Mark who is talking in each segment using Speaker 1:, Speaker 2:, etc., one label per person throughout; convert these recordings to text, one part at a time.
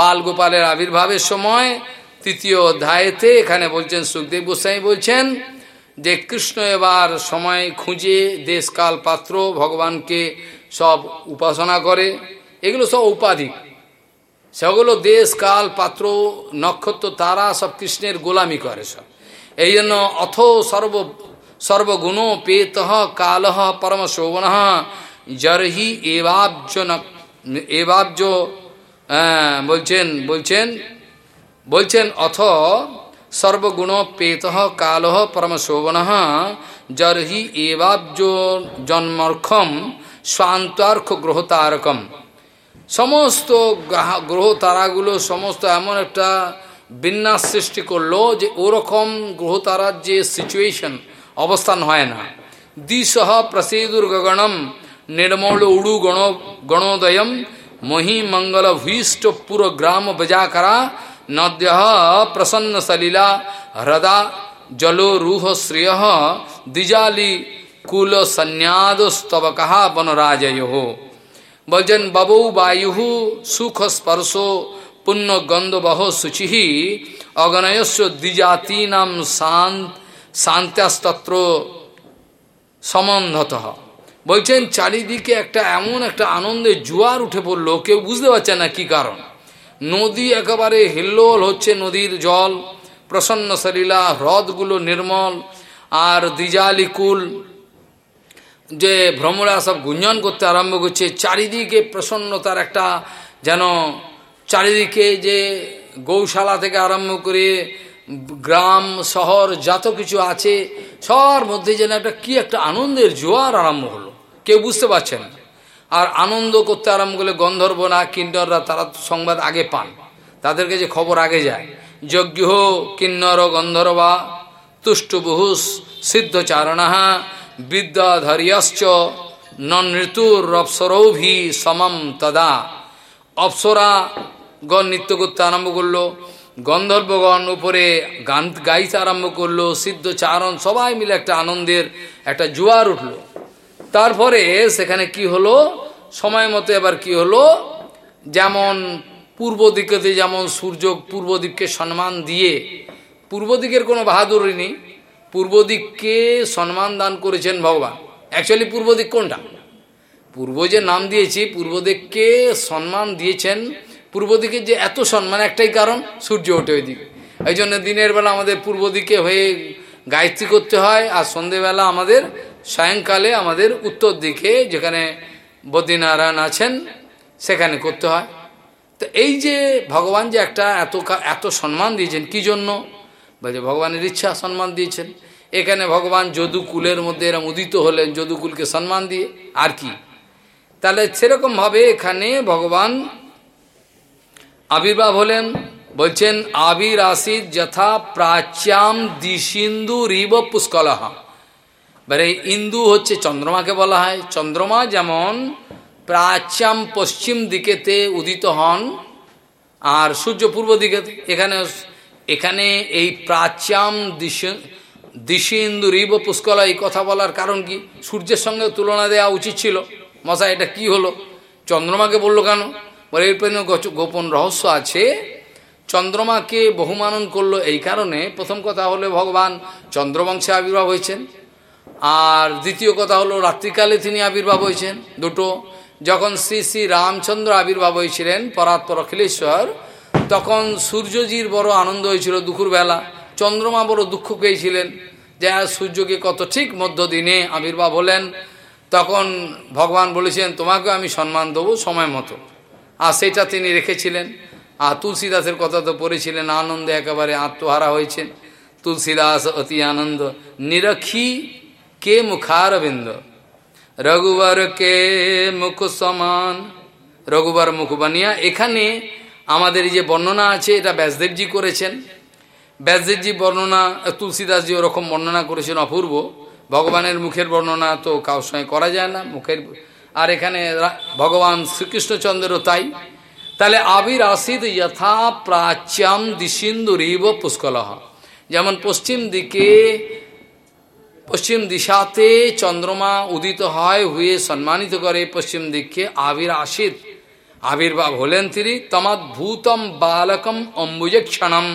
Speaker 1: বাল গোপালের আবির্ভাবের সময় তৃতীয় অধ্যায়েতে এখানে বলছেন, সুখদেব গোস্বাই বলছেন যে, কৃষ্ণ এবার সময় খুঁজে দেশকাল পাত্র ভগবানকে সব উপাসনা করে। এগুলো সব উপাধিক সেগুলো দেশ কাল পাত্র, নক্ষত্র, তারা সব কৃষ্ণের গোলামি করে সব। এই জন্য অথ সর্ব, সর্বগুণ পেত কাল পরম শোভন জরহি এবাব্জ এবাব্জ বলছেন বলছেন বলছেন, অথ সর্বগুণ পেত কাল পরম শোভন জরহি এবাব্জ জন্মর্খম স্বান্তার্ক গ্রহতারকম। সমস্ত গ্রহ তারাগুলো সমস্ত এমন একটা বিন্যাস সৃষ্টি করল যে ওরকম গ্রহ তারার যে সিচুয়েশন অবস্থান হয় না। দ্বিসহ প্রসেদুর গগণম নির্মল উড়ু গণ গণোদয়ম মহি মঙ্গল ভূষ্ট পুর গ্রাম বজাকরা নদ্য প্রসন্ন সলীলা হ্রদা জলো রূহ শ্রেয় দ্বিজালি কুল সন্ন্যাদস্তবক বনরাজয় বলছেন ববৌ বায়ু সুখ স্পর্শ পুণ্য গন্ধবহ শুচি অগণয়স্য দ্বিজাতীনাম শান্ত শান্তাস্তত্র সমন্ধত বলছেন, চারিদিকে একটা এমন একটা আনন্দের জোয়ার উঠে পড়ল, কেউ বুঝতে পারছে না কি কারণ। নদী একেবারে হিল্লোল হচ্ছে নদীর জল, প্রসন্ন সলীলা, হ্রদগুলো নির্মল, আর দ্বিজালি কুল যে ভ্রমরা সব গুঞ্জন করতে আরম্ভ করছে, চারিদিকে প্রসন্নতার একটা যেন চারিদিকে যে গৌশালা থেকে আরম্ভ করে গ্রাম, শহর, যত কিছু আছে, সবার মধ্যে যেন একটা কি একটা আনন্দের জোয়ার আরম্ভ হলো। কেউ বুঝতে পারছে না। আর আনন্দ করতে আরম্ভ করলে গন্ধর্ব না কিন্নররা তারা সংবাদ আগে পান। তাদেরকে যে খবর আগে যায়। যজ্ঞ, কিন্নর, গন্ধর্বা তুষ্টবহুস সিদ্ধচারণা, বিদ্যাধর্যশ্চ নৃতুর অপ্সরৌভি সমম তদা। অপ্সরা গণ নৃত্য করতে আরম্ভ করল। গন্ধর্বগণ উপরে গান গাইতে আরম্ভ করল। সিদ্ধ চারণ সবাই মিলে একটা আনন্দের একটা জোয়ার উঠল। তারপরে সেখানে কি হলো? সময় মতো এবার কি হলো? যেমন পূর্ব দিকেতে যেমন সূর্য পূর্ব দিককে সম্মান দিয়ে, পূর্ব দিকের কোনো বাহাদুরি নেই। পূর্ব দিককে সম্মান দান করেছেন ভগবান। অ্যাকচুয়ালি পূর্ব দিক কোনটা? পূর্ব যে নাম দিয়েছি, পূর্ব দিককে সম্মান দিয়েছেন। পূর্ব দিকে যে এত সম্মান, একটাই কারণ, সূর্য ওঠে ওই দিকে এই জন্য দিনের বেলা আমাদের পূর্ব দিকে হয়ে গায়ত্রী করতে হয়, আর সন্ধেবেলা আমাদের সায়ংকালে আমাদের উত্তর দিকে যেখানে বদ্রীনারায়ণ আছেন, সেখানে করতে হয়। তো এই যে ভগবান যে একটা এত এত সম্মান দিয়েছেন, কি জন্য? বলছে ভগবানের ইচ্ছা, সম্মান দিয়েছেন। এখানে ভগবান যদুকুলের মধ্যে এরম উদিত হলেন, যদুকুলকে সম্মান দিয়ে। আর কি? তাহলে সেরকমভাবে এখানে ভগবান আবির্ভাব হলেন, বলছেন আবির আসিদ যথা প্রাচ্যাম দিশিন্দু রিব পুষ্কলহ। মানে ইন্দু হচ্ছে চন্দ্রমাকে বলা হয়। চন্দ্রমা যেমন প্রাচ্যাম পশ্চিম দিকেতে উদিত হন, আর সূর্য পূর্ব দিকে এখানে এখানে এই প্রাচ্যাম দিশ দিশিন্দু রিব পুষ্কলা এই কথা বলার কারণ কি? সূর্যের সঙ্গে তুলনা দেওয়া উচিত ছিল। মশা এটা কি হলো? চন্দ্রমাকে বলল কেন? বলে এর পেছনে গোপন রহস্য আছে। চন্দ্রমাকে বহুমানন করল এই কারণে। প্রথম কথা হলো ভগবান চন্দ্রবংশে আবির্ভাব হয়েছেন। আর দ্বিতীয় কথা হলো, রাত্রিকালে তিনি আবির্ভাব হয়েছেন, দুটো। যখন শ্রী শ্রী রামচন্দ্র আবির্ভাব হয়েছিলেন পরাৎপর অখিলেশ্বর, তখন সূর্যজির বড় আনন্দ হয়েছিল দুপুরবেলা চন্দ্রমা বড় দুঃখ পেয়েছিলেন যে সূর্যকে কত ঠিক মধ্য দিনে আবির্ভাব হলেন। তখন ভগবান বলেছেন, তোমাকে আমি সম্মান দেবো সময় মতো। আর সেটা তিনি রেখেছিলেন। আর তুলসীদাসের কথা তো পড়েছিলেন, আনন্দে একেবারে আত্মহারা হয়েছেন। তুলসীদাস অতি আনন্দ। নিরক্ষী কে মুখারবিন্দ? রঘুবর কে মুখ সমান? রঘুবর মুখ বানিয়া এখানে আমাদের যে বর্ণনা আছে, এটা ব্যাসদেবজি করেছেন। ব্যাসদেবজি বর্ণনা, তুলসীদাসজি ওরকম বর্ণনা করেছেন অপূর্ব। ভগবানের মুখের বর্ণনা তো কারোর সঙ্গে করা যায় না, মুখের আর এখানে ভগবান শ্রীকৃষ্ণচন্দ্রও তাই। তাহলে আবির আসিদ যথা প্রাচ্যাম দিশিন্দুরিব পুষ্কলহ। যেমন পশ্চিম দিকে পশ্চিম দিশাতে চন্দ্রমা উদিত হয়, হয়ে সম্মানিত করে পশ্চিম দিককে আবির আসিত আবির্ভাব হলেন তিনি তমদ্ভূতম বালকম অম্বুজে ক্ষণম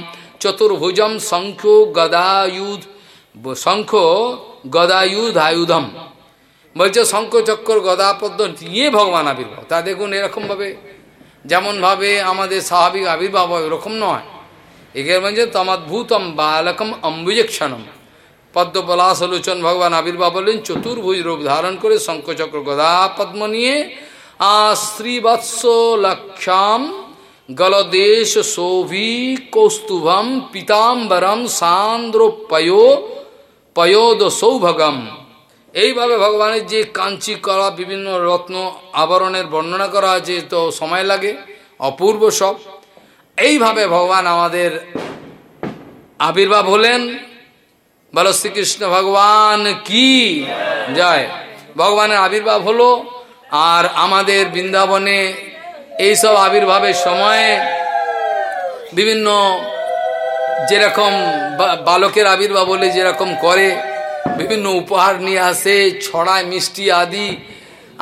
Speaker 1: চতুর্ভুজম শঙ্খ গদায়ুধ শঙ্খ গদায়ুধ আয়ুধম বলছে শঙ্খ চক্কর গদাপদ্ম নিয়ে ভগবান আবির্ভাব। তা দেখুন এরকমভাবে, যেমনভাবে আমাদের স্বাভাবিক আবির্ভাব হয় ওরকম নয়। এখানে বলছে তমদ্ভূতম বালকম অম্বুজেক্ষণম। পদ্মপলাসলোচন ভগবান আবির্ভাব বললেন চতুর্ভুজ রূপ ধারণ করে শঙ্খচক্র গদা পদ্ম নিয়ে শ্রীবৎস লক্ষাম গলদেশ শোভি কৌস্তুভম পিতাম্বরম সান্দ্র পয়ো পয়োদ সৌভগম এইভাবে ভগবানের যে কাঞ্চি করা বিভিন্ন রত্ন আবরণের বর্ণনা করা আছে তো সময় লাগে, অপূর্ব সব। এইভাবে ভগবান আমাদের আবির্ভাব হলেন। বলো শ্রীকৃষ্ণ ভগবান কি? যায় ভগবানের আবির্ভাব হলো আর আমাদের বৃন্দাবনে এইসব আবির্ভাবের সময়ে বিভিন্ন যেরকম বালকের আবির্ভাব হলে যেরকম করে, বিভিন্ন উপহার নিয়ে আসে, ছড়ায়, মিষ্টি আদি।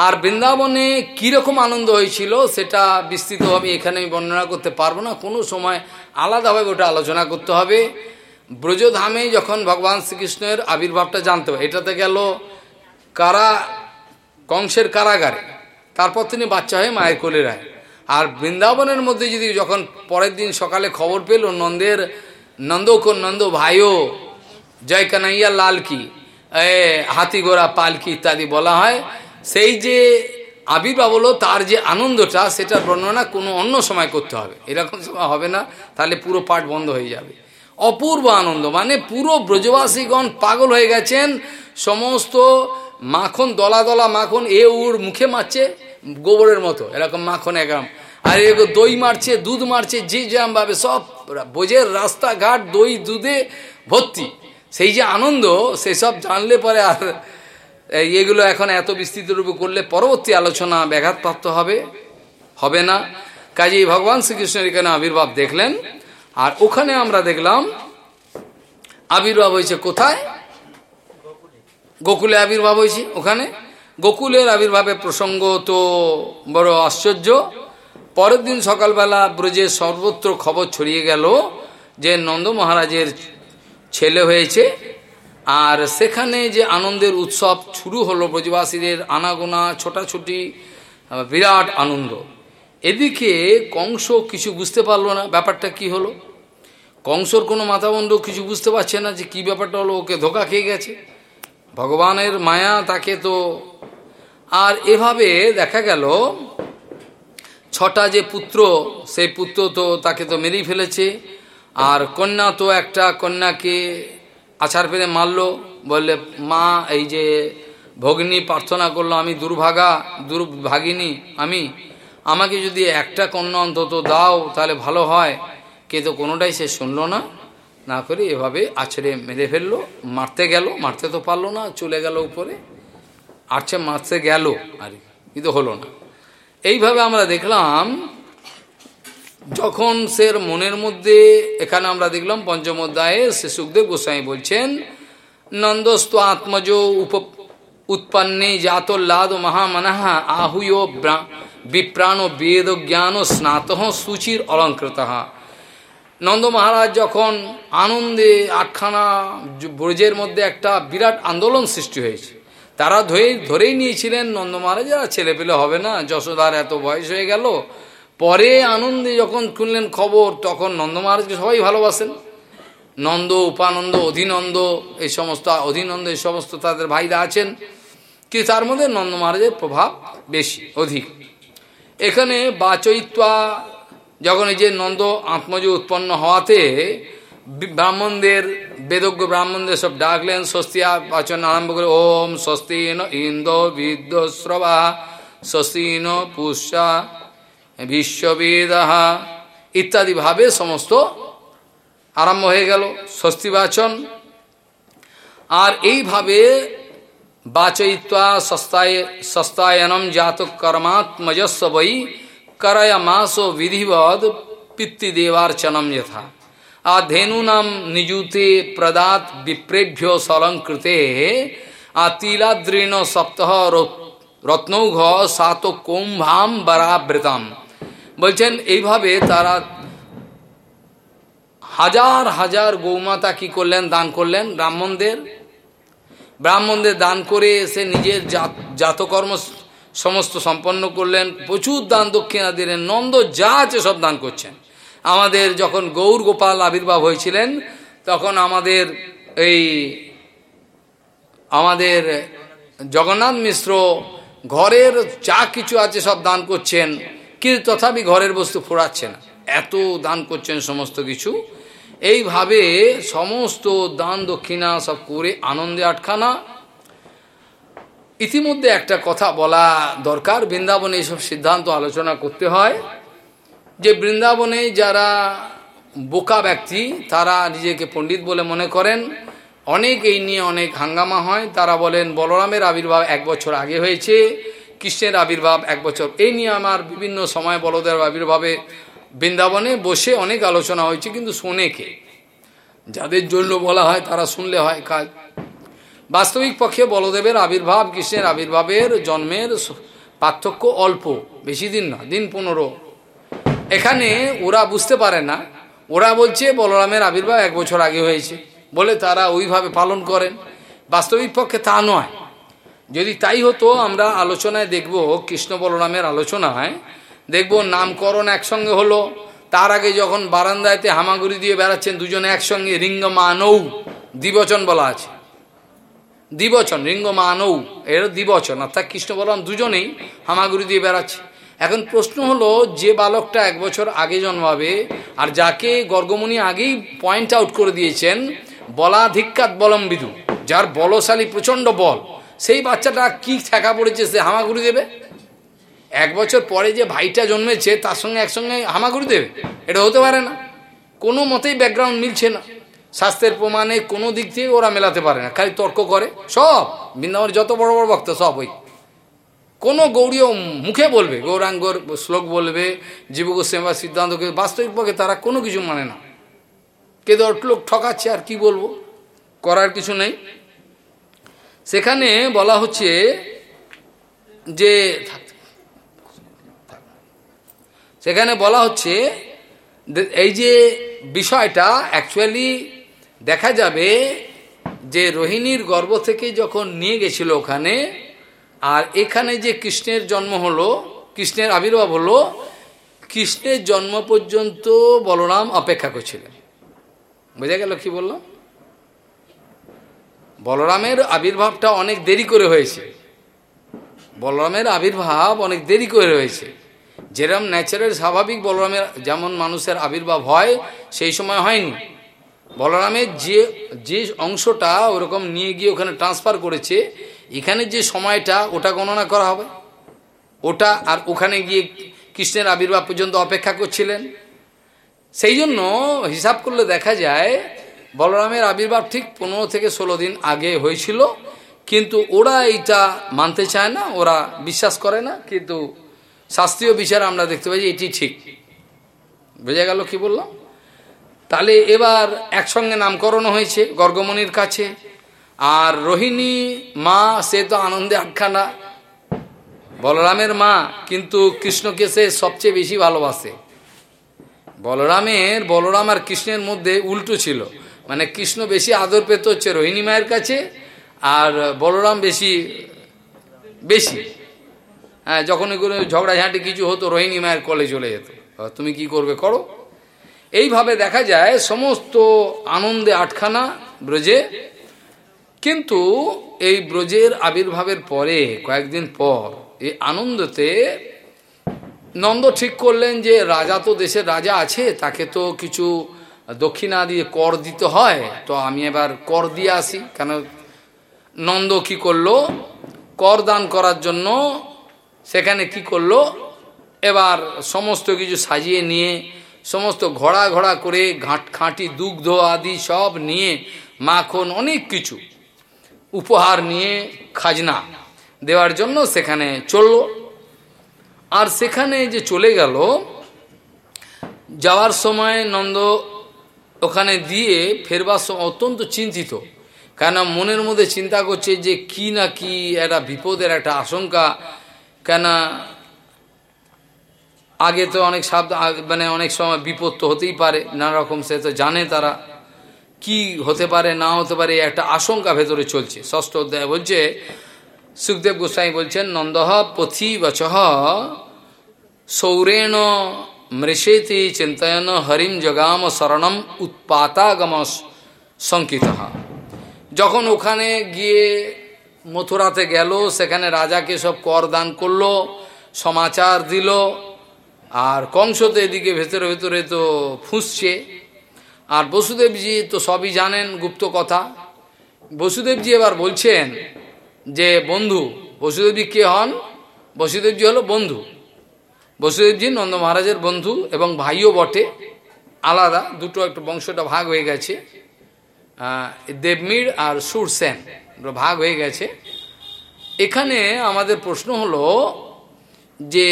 Speaker 1: আর বৃন্দাবনে কীরকম আনন্দ হয়েছিল সেটা বিস্তৃতভাবে এখানে আমি বর্ণনা করতে পারব না। কোনো সময় আলাদাভাবে ওটা আলোচনা করতে হবে। ব্রজধামে যখন ভগবান শ্রীকৃষ্ণের আবির্ভাবটা জানতে হবে এটাতে গেল কারা কংসের কারাগারে। তারপর তিনি বাচ্চা হয়ে মায়ের কোলে রায়। আর বৃন্দাবনের মধ্যে যদি যখন পরের দিন সকালে খবর পেল নন্দের নন্দক নন্দ ভাইও, জয় কানাইয়া লাল কি হাতি ঘোড়া পালকি ইত্যাদি বলা হয়, সেই যে আবির্ভাব হলো, তার যে আনন্দটা সেটা বর্ণনা কোনো অন্য সময় করতে হবে। এরকম সময় হবে না, তাহলে পুরো পাঠ বন্ধ হয়ে যাবে। অপূর্ব আনন্দ। মানে পুরো ব্রজবাসীগণ পাগল হয়ে গেছেন, সমস্ত মাখন, দলা দলা মাখন এ উড় মুখে মারছে, গোবরের মতো, এরকম মাখন একরম আর এগো দই মারছে, দুধ মারছে, যে যেরম ভাবে সব বোঝের রাস্তাঘাট, দই দুধে ভর্তি। সেই যে আনন্দ, সেসব জানলে পরে আর এগুলো এখন এত বিস্তৃত রূপে করলে পরবর্তী আলোচনা ব্যাঘাতপ্রাপ্ত হবে হবে না। কাজেই ভগবান শ্রীকৃষ্ণের এখানে আবির্ভাব দেখলেন। আর ওখানে আমরা দেখলাম আবির্ভাব হয়েছে কোথায়? গোকুলে আবির্ভাব হয়েছে ওখানে। গোকুলের আবির্ভাবের প্রসঙ্গ তো বড় আশ্চর্য। পরের দিন সকালবেলা ব্রজের সর্বত্র খবর ছড়িয়ে গেল যে নন্দ মহারাজের ছেলে হয়েছে। আর সেখানে যে আনন্দের উৎসব শুরু হলো, ব্রজবাসীদের আনাগোনা, ছোটাছুটি, বিরাট আনন্দ। এদিকে কংস কিছু বুঝতে পারল না, ব্যাপারটা কি হলো? কংসর কোনো মাথাবন্ধ কিছু বুঝতে পারছে না যে কি ব্যাপারটা হলো, ওকে ধোকা খেয়ে গেছে। ভগবানের মায়া তাকে তো আর এভাবে দেখা গেল, ছটা যে পুত্র, সেই পুত্র তো তাকে তো মেরেই ফেলেছে। আর কন্যা তো একটা কন্যাকে আছাড় ফেলে মারল, বললে, মা, এই যে ভগ্নী প্রার্থনা করল, আমি দুর্ভাগা, দুর্ভাগিনী, আমি আমাকে যদি একটা কন্যা অন্তত দাও, তাহলে ভালো হয়। কে তো কোনোটাই সে শুনলো না। না করে এভাবে আছড়ে মেরে ফেলল। মারতে গেল, মারতে তো পারল না, চলে গেল উপরে। আরছে মারতে গেল আর কিন্তু হলো না। এইভাবে আমরা দেখলাম, যখন সে মনের মধ্যে, এখানে আমরা দেখলাম পঞ্চম অধ্যায়ে সে সুখদেব গোস্বামী বলছেন, নন্দস্ত আত্মজ উপ, উৎপন্নে জাতোল্লাদ মহামনহা আহুয় বিপ্রাণ বেদ জ্ঞান স্নাত সুচির অলঙ্কৃত। নন্দ মহারাজ যখন আনন্দে আটখানা ব্রজের মধ্যে একটা বিরাট আন্দোলন সৃষ্টি হয়েছে, তারা ধরে, ধরেই নিয়েছিলেন, নন্দ মহারাজ, আর ছেলে পেলে হবে না, যশোদার এত বয়স হয়ে গেল। পরে আনন্দে যখন শুনলেন খবর, তখন নন্দ মহারাজকে সবাই ভালোবাসেন। নন্দ, উপানন্দ, অধীনন্দ, এই সমস্ত, অধীনন্দ, এই সমস্ত তাদের ভাইরা আছেন। কিন্তু তার মধ্যে নন্দ মহারাজের প্রভাব বেশি, অধিক। এখানে বাচয়িত্বা যখন এই যে নন্দ আত্মজ উৎপন্ন হওয়াতে ব্রাহ্মণদের, বেদজ্ঞ ব্রাহ্মণদের সব ডাকলেন, স্বস্তিয়া বাচন আরম্ভ করে, ওম স্বস্তিন ইন্দ্র বিদ্যশ্রবা স্বস্তিন পুষা বিশ্ববেদাহা ইত্যাদি ভাবে সমস্ত আরম্ভ হয়ে গেল স্বস্তিবাচন আর এইভাবে বাচয়িত্বা সস্তায় সস্তায়নম জাত কর্মাত্মজস্ব বৈ করয় মাসো বিধিবদ পিতৃদেবার্চনম যথা আর ধেনুনাম নিযুতে প্রদাত বিপ্রেভ্য সলঙ্কৃতে আর তিলাদ্রীণ সপ্তহ রত্নৌঘ সাত কুম্ভাম বরাবৃতম বলছেন এইভাবে তারা হাজার হাজার গৌমাতা কি করলেন দান করলেন ব্রাহ্মণদের ব্রাহ্মণদের দান করে এসে নিজের জাতকর্ম সমস্ত সম্পন্ন করলেন। প্রচুর দান দক্ষিণা দিলেন। নন্দ যা আছে সব দান করছেন। আমাদের যখন গৌর গোপাল আবির্ভাব হয়েছিলেন, তখন আমাদের এই আমাদের জগন্নাথ মিশ্র ঘরের যা কিছু আছে সব দান করছেন, কিন্তু তথাপি ঘরের বস্তু ফোরাচ্ছে না। এত দান করছেন সমস্ত কিছু। এইভাবে সমস্ত দান দক্ষিণা সব করে আনন্দে আটখানা। ইতিমধ্যে একটা কথা বলা দরকার, বৃন্দাবনে এইসব সিদ্ধান্ত আলোচনা করতে হয় যে বৃন্দাবনে যারা বোকা ব্যক্তি, তারা নিজেকে পণ্ডিত বলে মনে করেন। অনেক এই নিয়ে অনেক হাঙ্গামা হয়। তারা বলেন, বলরামের আবির্ভাব এক বছর আগে হয়েছে, কৃষ্ণের আবির্ভাব এক বছর। এই নিয়ে আমার বিভিন্ন সময় বলদের আবির্ভাবে বৃন্দাবনে বসে অনেক আলোচনা হয়েছে, কিন্তু শোনে কে? যাদের জন্য বলা হয় তারা শুনলে হয় কাজ বাস্তবিক পক্ষে বলদেবের আবির্ভাব, কৃষ্ণের আবির্ভাবের জন্মের পার্থক্য অল্প, বেশি দিন না দিন পনেরো। এখানে ওরা বুঝতে পারে না। ওরা বলছে বলরামের আবির্ভাব এক বছর আগে হয়েছে, বলে তারা ওইভাবে পালন করেন। বাস্তবিক পক্ষে তা নয়। যদি তাই হতো, আমরা আলোচনায় দেখব কৃষ্ণ বলরামের আলোচনায় দেখব নামকরণ একসঙ্গে হলো। তার আগে যখন বারান্দায়তে হামাগুড়ি দিয়ে বেড়াচ্ছেন দুজনে একসঙ্গে রিঙ্গ মানৌ দ্বিবচন বলা আছে। দ্বিবচন রিঙ্গ মানৌ এর দ্বিবচন, অর্থাৎ কৃষ্ণ বলরাম দুজনেই হামাগুড়ি দিয়ে বেড়াচ্ছে। এখন প্রশ্ন হলো, যে বালকটা এক বছর আগে জন্মাবে আর যাকে গর্গমণি আগেই পয়েন্ট আউট করে দিয়েছেন বলাধিক্যাত বলম বিদু যার বলশালী প্রচণ্ড বল, সেই বাচ্চাটা কি ঠেকা পড়েছে সে হামাগুড়ি দেবে? এক বছর পরে যে ভাইটা জন্মেছে, তার সঙ্গে একসঙ্গে হামাগুড়ি দেবে। এটা হতে পারে না। কোনো মতেই ব্যাকগ্রাউন্ড মিলছে না। স্বাস্থ্যের প্রমাণে কোনো দিক থেকে ওরা মেলাতে পারে না। খালি তর্ক করে। সব। বৃন্দাবনের যত বড় বড় বক্তা সব ওই। কোনো গৌরীয় মুখে বলবে, গৌরাঙ্গর শ্লোক বলবে জীবগোস্বামী বা সিদ্ধান্তকে বাস্তবিক পক্ষে তারা কোনো কিছু মানে না। কে দশ লোক ঠকাচ্ছে আর কি বলব? করার কিছু নেই। সেখানে বলা হচ্ছে যে সেখানে বলা হচ্ছে এই যে বিষয়টা অ্যাকচুয়ালি দেখা যাবে যে রোহিণীর গর্ভ থেকে যখন নিয়ে গেছিল ওখানে, আর এখানে যে কৃষ্ণের জন্ম হলো, কৃষ্ণের আবির্ভাব হলো, কৃষ্ণের জন্ম পর্যন্ত বলরাম অপেক্ষা করছিলেন। বোঝা গেল কি বললাম? বলরামের আবির্ভাবটা অনেক দেরি করে হয়েছে। বলরামের আবির্ভাব অনেক দেরি করে হয়েছে। যেরম ন্যাচারাল স্বাভাবিক বলরামের যেমন মানুষের আবির্ভাব হয়, সেই সময় হয়নি। বলরামের যে যে অংশটা ওরকম নিয়ে গিয়ে ওখানে ট্রান্সফার করেছে, এখানে যে সময়টা, ওটা গণনা করা হবে। ওটা আর ওখানে গিয়ে কৃষ্ণের আবির্ভাব পর্যন্ত অপেক্ষা করছিলেন। সেই জন্য হিসাব করলে দেখা যায়, বলরামের আবির্ভাব ঠিক পনেরো থেকে ষোলো দিন আগে হয়েছিল, কিন্তু ওরা এইটা মানতে চায় না, ওরা বিশ্বাস করে না, কিন্তু শাস্ত্রীয় বিচার আমরা দেখতে পাই যে এটি ঠিক। বোঝা গেল কি বললাম? তাহলে এবার একসঙ্গে নামকরণ হয়েছে গর্গমণির কাছে। আর রোহিণী মা, সে তো আনন্দে আখ্যানা। বলরামের মা, কিন্তু কৃষ্ণকে সে সবচেয়ে বেশি ভালোবাসে। বলরামের, বলরাম আর কৃষ্ণের মধ্যে উল্টো ছিল। মানে কৃষ্ণ বেশি আদর পেত হচ্ছে রোহিণী মায়ের কাছে, আর বলরাম বেশি বেশি। হ্যাঁ যখন এগুলো ঝগড়াঝাঁটি কিছু হতো, রোহিণী মায়ের কলে চলে যেত। তুমি কি করবে করো? এইভাবে দেখা যায় সমস্ত আনন্দে আটখানা ব্রজে। কিন্তু এই ব্রজের আবির্ভাবের পরে, কয়েকদিন পর, এই আনন্দতে নন্দ ঠিক করলেন যে রাজা তো দেশের রাজা আছে, তাকে তো কিছু দক্ষিণা দিয়ে কর দিতে হয়। তো আমি এবার কর দিয়ে আসি। কেন? নন্দ কি করল? কর দান করার জন্য সেখানে কি করল? এবার সমস্ত কিছু সাজিয়ে নিয়ে, সমস্ত ঘোড়া ঘোড়া করে ঘাট খাঁটি, দুগ্ধ আদি সব নিয়ে, মাখন অনেক কিছু উপহার নিয়ে খাজনা দেওয়ার জন্য সেখানে চলল। আর সেখানে যে চলে গেল, যাওয়ার সময় নন্দ ওখানে দিয়ে ফেরবার সময় অত্যন্ত চিন্তিত। কেন মনের মধ্যে চিন্তা করছে যে কি না কি একটা বিপদের একটা আশঙ্কা কেন আগে তো অনেক শব্দ মানে অনেক সময় বিপদ তো হতেই পারে, নানা রকম সে তো জানে তারা। কি হতে পারে না হতে পারে একটা আশঙ্কা ভেতরে চলছে। ষষ্ঠ অধ্যায় বলছে, সুখদেব গোস্বাই বলছেন, নন্দহ পথি বচহ সৌরেণ মৃষেতি চিন্তয়ন হরিম জগাম শরণম উৎপাতাগম শঙ্কিত। যখন ওখানে গিয়ে মথুরাতে গেল, সেখানে রাজাকে সব কর দান করল, সমাচার দিল, আর কংস তো এদিকে ভেতরে ভেতরে তো ফুঁসছে। আর বসুদেবজি তো সবই জানেন, গুপ্ত কথা। বসুদেবজি এবার বলছেন যে, বন্ধু, বসুদেবজি কে হন? বসুদেবজি হলো বন্ধু। বসুদেবজি নন্দ মহারাজের বন্ধু এবং ভাইও বটে, আলাদা, দুটো একটু বংশটা ভাগ হয়ে গেছে দেবমির আর সুরসেন। ভাগ হয়ে গেছে। এখানে আমাদের প্রশ্ন হলো যে,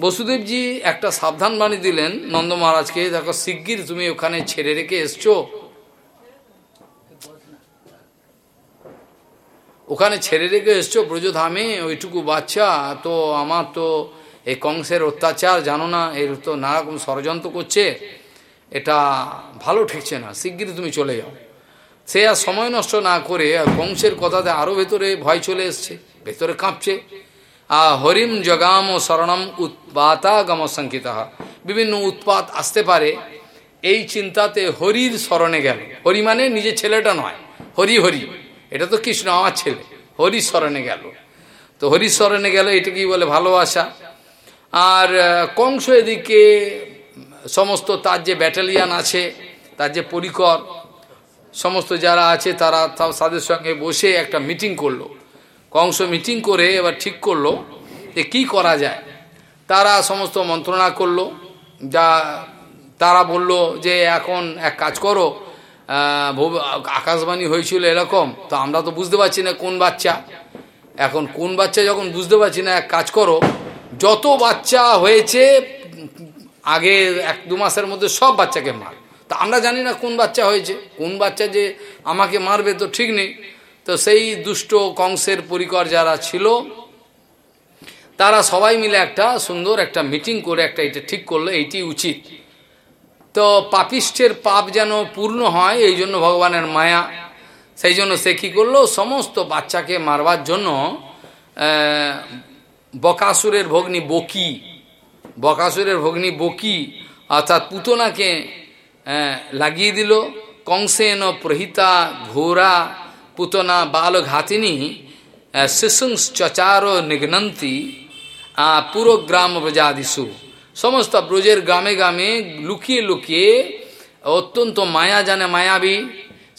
Speaker 1: বসুদেবজি একটা সাবধান বাণী দিলেন, নন্দ মহারাজকে, দেখো, শিগগির তুমি ওখানে ছেড়ে রেখে এসছো। ওখানে ছেড়ে রেখে এসছো, ব্রজধামে, ওইটুকু বাচ্চা, তো আমার তো এই কংসের অত্যাচার, জানো না, এর তো নানারকম ষড়যন্ত্র করছে, এটা ভালো ঠেকছে না, শিগগির তুমি চলে যাও। সে আর সময় নষ্ট না করে আর কংসের কথাতে আরও ভেতরে ভয় চলে এসছে, ভেতরে কাঁপছে। হরিম জগাম ও শরণম উৎপাতাগম সংকিত বিভিন্ন উৎপাত আসতে পারে, এই চিন্তাতে হরির স্মরণে গেল। হরি মানে নিজের ছেলেটা নয়, হরি হরি, এটা তো কৃষ্ণ, আমার ছেলে। হরি স্মরণে গেল। তো হরি স্মরণে গেল, এটা কি বলে ভালোবাসা? আর কংস এদিকে, সমস্ত তার যে ব্যাটালিয়ান আছে, তার যে পরিকর সমস্ত যারা আছে তারা তাদের সঙ্গে বসে একটা মিটিং করল। কংস মিটিং করে এবার ঠিক করল যে কী করা যায়। তারা সমস্ত মন্ত্রণা করল। যা তারা বলল যে এখন এক কাজ করো আকাশবাণী হয়েছিল এরকম, তো আমরা তো বুঝতে পারছি না কোন বাচ্চা। এখন কোন বাচ্চা যখন বুঝতে পারছি না, এক কাজ করো। যত বাচ্চা হয়েছে, আগে এক দু মাসের মধ্যে সব বাচ্চাকে মার। তা আমরা জানি না কোন বাচ্চা হয়েছে, কোন বাচ্চা যে আমাকে মারবে তো ঠিক নেই। তো সেই দুষ্ট কংসের পরিকর যারা ছিল, তারা সবাই মিলে একটা সুন্দর একটা মিটিং করে একটা এটা ঠিক করল, এইটি উচিত। তো পাপিষ্ঠের পাপ যেন পূর্ণ হয়, এই জন্য ভগবানের মায়া। সেই জন্য সে কী করল, সমস্ত বাচ্চাকে মারবার জন্য বকাসুরের ভগ্নী বকি, বকাসুরের ভগ্নী বকি, অর্থাৎ পুতনাকে লাগিয়ে দিল। কংসেন প্রহিতা ঘোরা পুতনা বাল ঘাতিনী শিশুংস চচার নিঘ্নন্তি পুরো গ্রাম ব্রজাদিসু। সমস্ত ব্রজের গ্রামে গ্রামে লুকিয়ে লুকিয়ে অত্যন্ত মায়া জানে মায়াবী।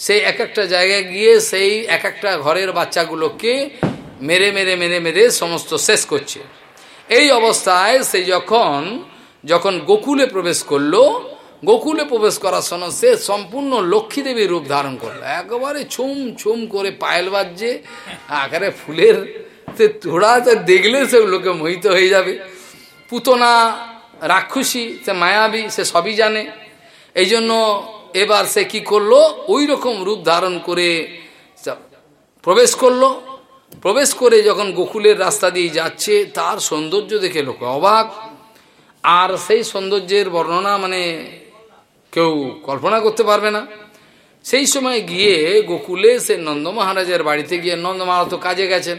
Speaker 1: সেই এক একটা জায়গায় গিয়ে সেই এক একটা ঘরের বাচ্চাগুলোকে মেরে মেরে মেরে মেরে সমস্ত শেষ করছে। এই অবস্থায় সে যখন যখন গোকুলে প্রবেশ করল গোকুলে প্রবেশ করার সময় সে সম্পূর্ণ লক্ষ্মী দেবীর রূপ ধারণ করল। একেবারে ছুম ছুম করে পায়েল বাজছে, আকারে ফুলের সে তোড়া দেখলে সে লোকে মোহিত হয়ে যাবে। পুতনা রাক্ষসী, সে মায়াবী, সে সবই জানে। এই জন্য এবার সে কি করল? ওই রকম রূপ ধারণ করে প্রবেশ করল। প্রবেশ করে যখন গোকুলের রাস্তা দিয়ে যাচ্ছে, তার সৌন্দর্য দেখে লোক অবাক। আর সেই সৌন্দর্যের বর্ণনা মানে কেউ কল্পনা করতে পারবে না। সেই সময় গিয়ে গোকুলে সে নন্দ মহারাজের বাড়িতে গিয়ে নন্দ মহারাজ তো কাজে গেছেন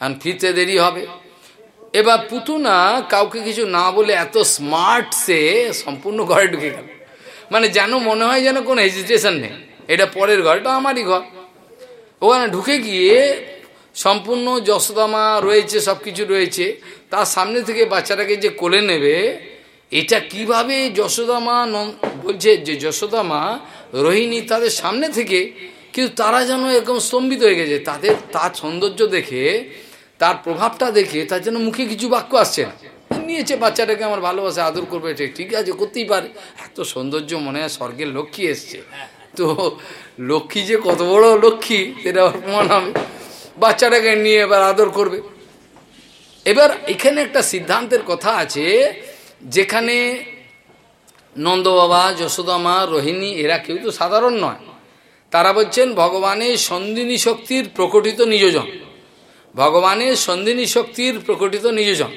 Speaker 1: আর ফিরতে দেরি হবে। এবার পুতুনা কাউকে কিছু না বলে এত স্মার্ট সে সম্পূর্ণ ঘরে ঢুকে গেল। মানে যেন মনে হয় যেন কোনো হেজিটেশন নেই। এটা পরের ঘর, এটা আমারই ঘর। ওখানে ঢুকে গিয়ে সম্পূর্ণ যশোদামা রয়েছে সব কিছু রয়েছে। তার সামনে থেকে বাচ্চাটাকে যে কোলে নেবে এটা কীভাবে যশোদামা বলছে যে যশোদা মা রোহিণী তাদের সামনে থেকে, কিন্তু তারা যেন এরকম স্তম্ভিত হয়ে গেছে, তাদের তার সৌন্দর্য দেখে, তার প্রভাবটা দেখে, তার যেন মুখে কিছু বাক্য আসছে না। নিয়েছে বাচ্চাটাকে আমার ভালোবাসে, আদর করবে, ঠিক আছে, করতেই পারে। এত সৌন্দর্য মনে হয় স্বর্গের লক্ষ্মী এসছে। তো লক্ষ্মী যে কত বড় লক্ষ্মী, সেটা প্রমাণ হবে। বাচ্চাটাকে নিয়ে এবার আদর করবে। এবার এখানে একটা সিদ্ধান্তের কথা আছে যেখানে নন্দ বাবা, যশোদামা, রোহিণী, এরা কেউ তো সাধারণ নয়। তারা বলছেন, ভগবানের সন্দিনী শক্তির প্রকটিত নিজজন ভগবানের সন্দিনী শক্তির প্রকটিত নিজজন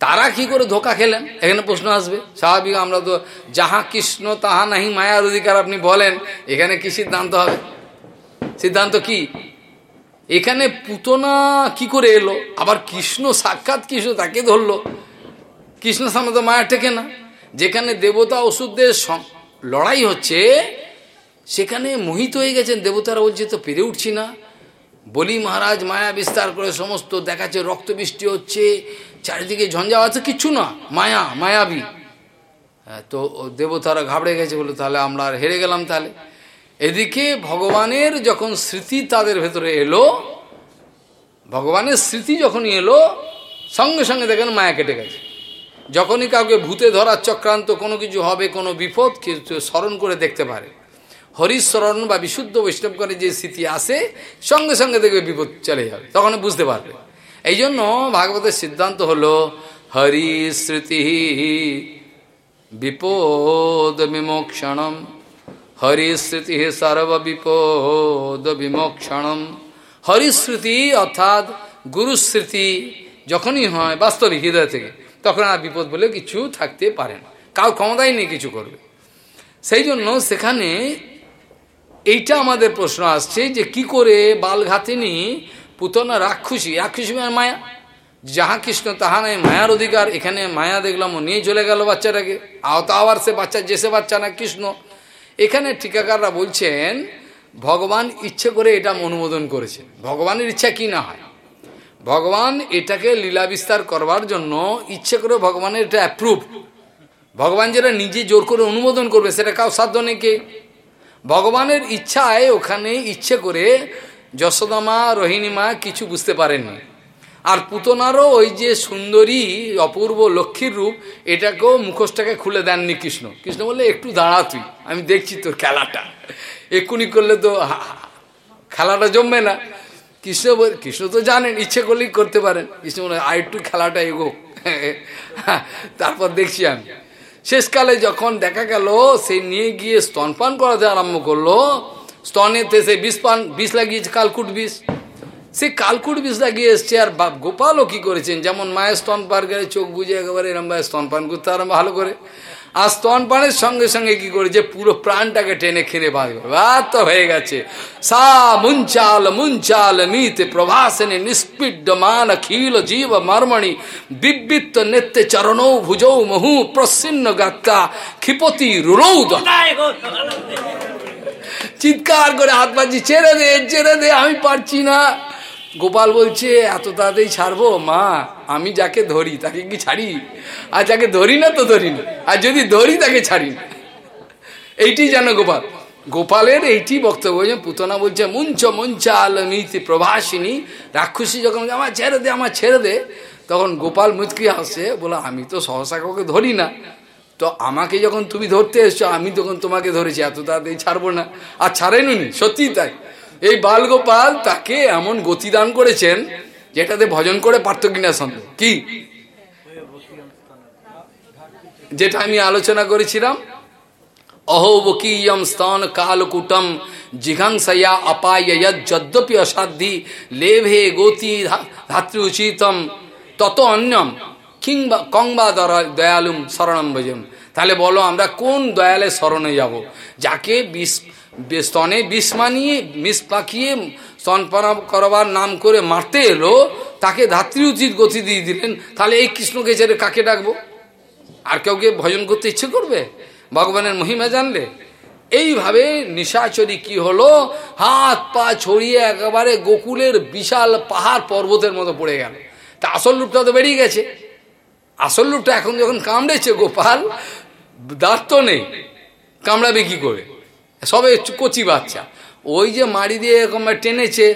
Speaker 1: তারা কি করে ধোকা খেলেন? এখানে প্রশ্ন আসবে। স্বাভাবিক, আমরা তো যাহা কৃষ্ণ, তাহা নাহি মায়ার অধিকার আপনি বলেন, এখানে কি সিদ্ধান্ত হবে? সিদ্ধান্ত কি? এখানে পুতনা কি করে এলো? আবার কৃষ্ণ সাক্ষাৎ কৃষ্ণ তাকে ধরলো। কৃষ্ণ সামনে তো মায়া টেকে না। যেখানে দেবতা ওষুধদের লড়াই হচ্ছে, সেখানে মোহিত হয়ে গেছেন দেবতারা বলছে, তো পেরে উঠছি না। বলি, মহারাজ, মায়া বিস্তার করে সমস্ত দেখাচ্ছে রক্ত বৃষ্টি হচ্ছে, চারিদিকে ঝঞ্ঝা আছে। কিচ্ছু না, মায়া, মায়াবী। তো দেবতারা ঘাবড়ে গেছে বলে তাহলে আমরা আর হেরে গেলাম তাহলে। এদিকে ভগবানের যখন স্মৃতি তাদের ভেতরে এলো, ভগবানের স্মৃতি যখনই এলো, সঙ্গে সঙ্গে দেখেন মায়া কেটে গেছে। যখনই কাউকে ভূতে ধরার চক্রান্ত কোনো কিছু হবে, কোনো বিপদ কিছু স্মরণ করে দেখতে পারে। হরিস্মরণ বা বিশুদ্ধ বৈষ্ণব করে যে স্মৃতি আসে, সঙ্গে সঙ্গে দেখবে বিপদ চলে যাবে তখন বুঝতে পারবে। এই জন্য ভাগবতের সিদ্ধান্ত হলো, হরি স্মৃতি বিপদ বিমোক্ষণম হরিস্মৃতি সর্ববিপদ বিমোক্ষণম। হরিস্মৃতি অর্থাৎ গুরুস্মৃতি যখনই হয়, বাস্তবিক হৃদয় থেকে তখন আর বিপদ বলে কিছু থাকতে পারে না। ক্ষমতাই নেই কিছু করবে। সেই জন্য সেখানে এইটা আমাদের প্রশ্ন আসছে যে কি করে বালঘাতিনী পুতনা রাক্ষসী রাক্ষসী মানে মায়া? যাহা কৃষ্ণ, তাহা নাই, মায়ার অধিকার। এখানে মায়া দেখলাম, ও নিয়ে চলে গেল বাচ্চাটাকে। আও তো আবার সে বাচ্চা যেসে বাচ্চা না, কৃষ্ণ। এখানে টিকাকাররা বলছেন, ভগবান ইচ্ছে করে এটা অনুমোদন করেছে। ভগবানের ইচ্ছা কি না হয়? ভগবান এটাকে লীলা বিস্তার করবার জন্য ইচ্ছে করে ভগবানের এটা অ্যাপ্রুভ ভগবান যেটা নিজে জোর করে অনুমোদন করবে, সেটা কাউ সাধ্য নেই কে? ভগবানের ইচ্ছায় ওখানে ইচ্ছে করে যশোদামা রোহিণীমা কিছু বুঝতে পারেননি। আর পুতনারও ওই যে সুন্দরী, অপূর্ব লক্ষ্মীর রূপ, এটাকেও মুখোশটাকে খুলে দেননি কৃষ্ণ। কৃষ্ণ বললে, একটু দাঁড়া তুই, আমি দেখছি তোর খেলাটা। এক্ষুনি করলে তো খেলাটা জমবে না। কৃষ্ণ কৃষ্ণ তো জানেন, ইচ্ছে করলেই করতে পারেন। কৃষ্ণ বলে আর একটু খেলাটা এগো। তারপর দেখছি আমি। শেষকালে যখন দেখা গেল, সে নিয়ে গিয়ে স্তনপান করাতে আরম্ভ করল। স্তনেতে সে বিষ পান, বিষ লাগিয়েছে, কালকুট বিষ। সে কালকুট বিষ লাগিয়ে এসছে, আর বাপ গোপালও কি করেছেন? যেমন মায়ের স্তন পার গেলে চোখ বুঝে একেবারে এরম ভাবে স্তনপান করতে আরম্ভ ভালো করে। আর স্তনপানের সঙ্গে সঙ্গে কি করেছে পুরো প্রাণটাকে টেনে খেনে বাঁধবে? তো হয়ে গেছে। সা মুঞ্চাল মুঞ্চাল মিতে প্রভাসনে নিষ্পিডমান খিল জীব মর্মণি বিবৃত্ত নেত্য চরণৌ ভুজৌ মহু প্রসন্ন গাত্তা ক্ষিপতি রুরৌদ চিৎকার করে হাত পাচ্ছি ছেড়ে দে ছেড়ে দে, আমি পারছি না। গোপাল বলছে, এত তাড়াতাড়ি ছাড়বো? মা আমি যাকে ধরি, তাকে কি ছাড়ি? আর যাকে ধরি না, তো ধরি না। আর যদি ধরি, তাকে ছাড়ি না। এইটি জানো গোপাল। গোপালের এইটি বক্তব্য যে পুতনা বলছে, মুঞ্চ মুঞ্চাল মিতি প্রভাসিনী, রাক্ষসী যখন আমার ছেড়ে দে আমার ছেড়ে দে, তখন গোপাল মুচকি আসছে বলে, আমি তো সহসা কাউকে ধরি না। তো আমাকে যখন তুমি ধরতে এসছো, আমি তখন তোমাকে ধরেছি, এত তাড়াতাড়ি ছাড়বো না। আর ছাড়েনি সত্যি তাই। এই বালগোপাল তাকে এমন গতিদান করেছেন যেটাতে ভজন করে পারত কিনা সন্দেহ কি? যেটা আমি আলোচনা করেছিলাম অহোবকীয়ম স্তন কালকুটম জিঘাংসয়া অপায় যদ্যপি অসাধ্যি লেভে গতি ধাত্রী উচিতম তত অন্যম কিংবা কংবা দয়ালুম শরণম ভজম। তাহলে বলো আমরা কোন দয়ালে শরণে যাব? যাকে বিষ স্তনে বিষ মানিয়ে মিস পাকিয়ে স্তনপানা করবার নাম করে মারতে এলো, তাকে ধাত্রী উচিত গতি দিয়ে দিলেন। তাহলে এই কৃষ্ণকে ছেড়ে কাকে ডাকবো? আর কেউকে ভজন করতে ইচ্ছে করবে? ভগবানের মহিমা জানলে? এইভাবে নিশাচরি কি হলো? হাত পা ছড়িয়ে একেবারে গোকুলের বিশাল পাহাড় পর্বতের মতো পড়ে গেল। তা আসল রূপটা তো বেরিয়ে গেছে। আসল রূপটা এখন যখন কামড়েছে গোপাল, দাঁত তো নেই। কামড়াবে কি করে? সবে কচি বাচ্চা। ওই যে মাড়ি দিয়ে এরকম টেনেছে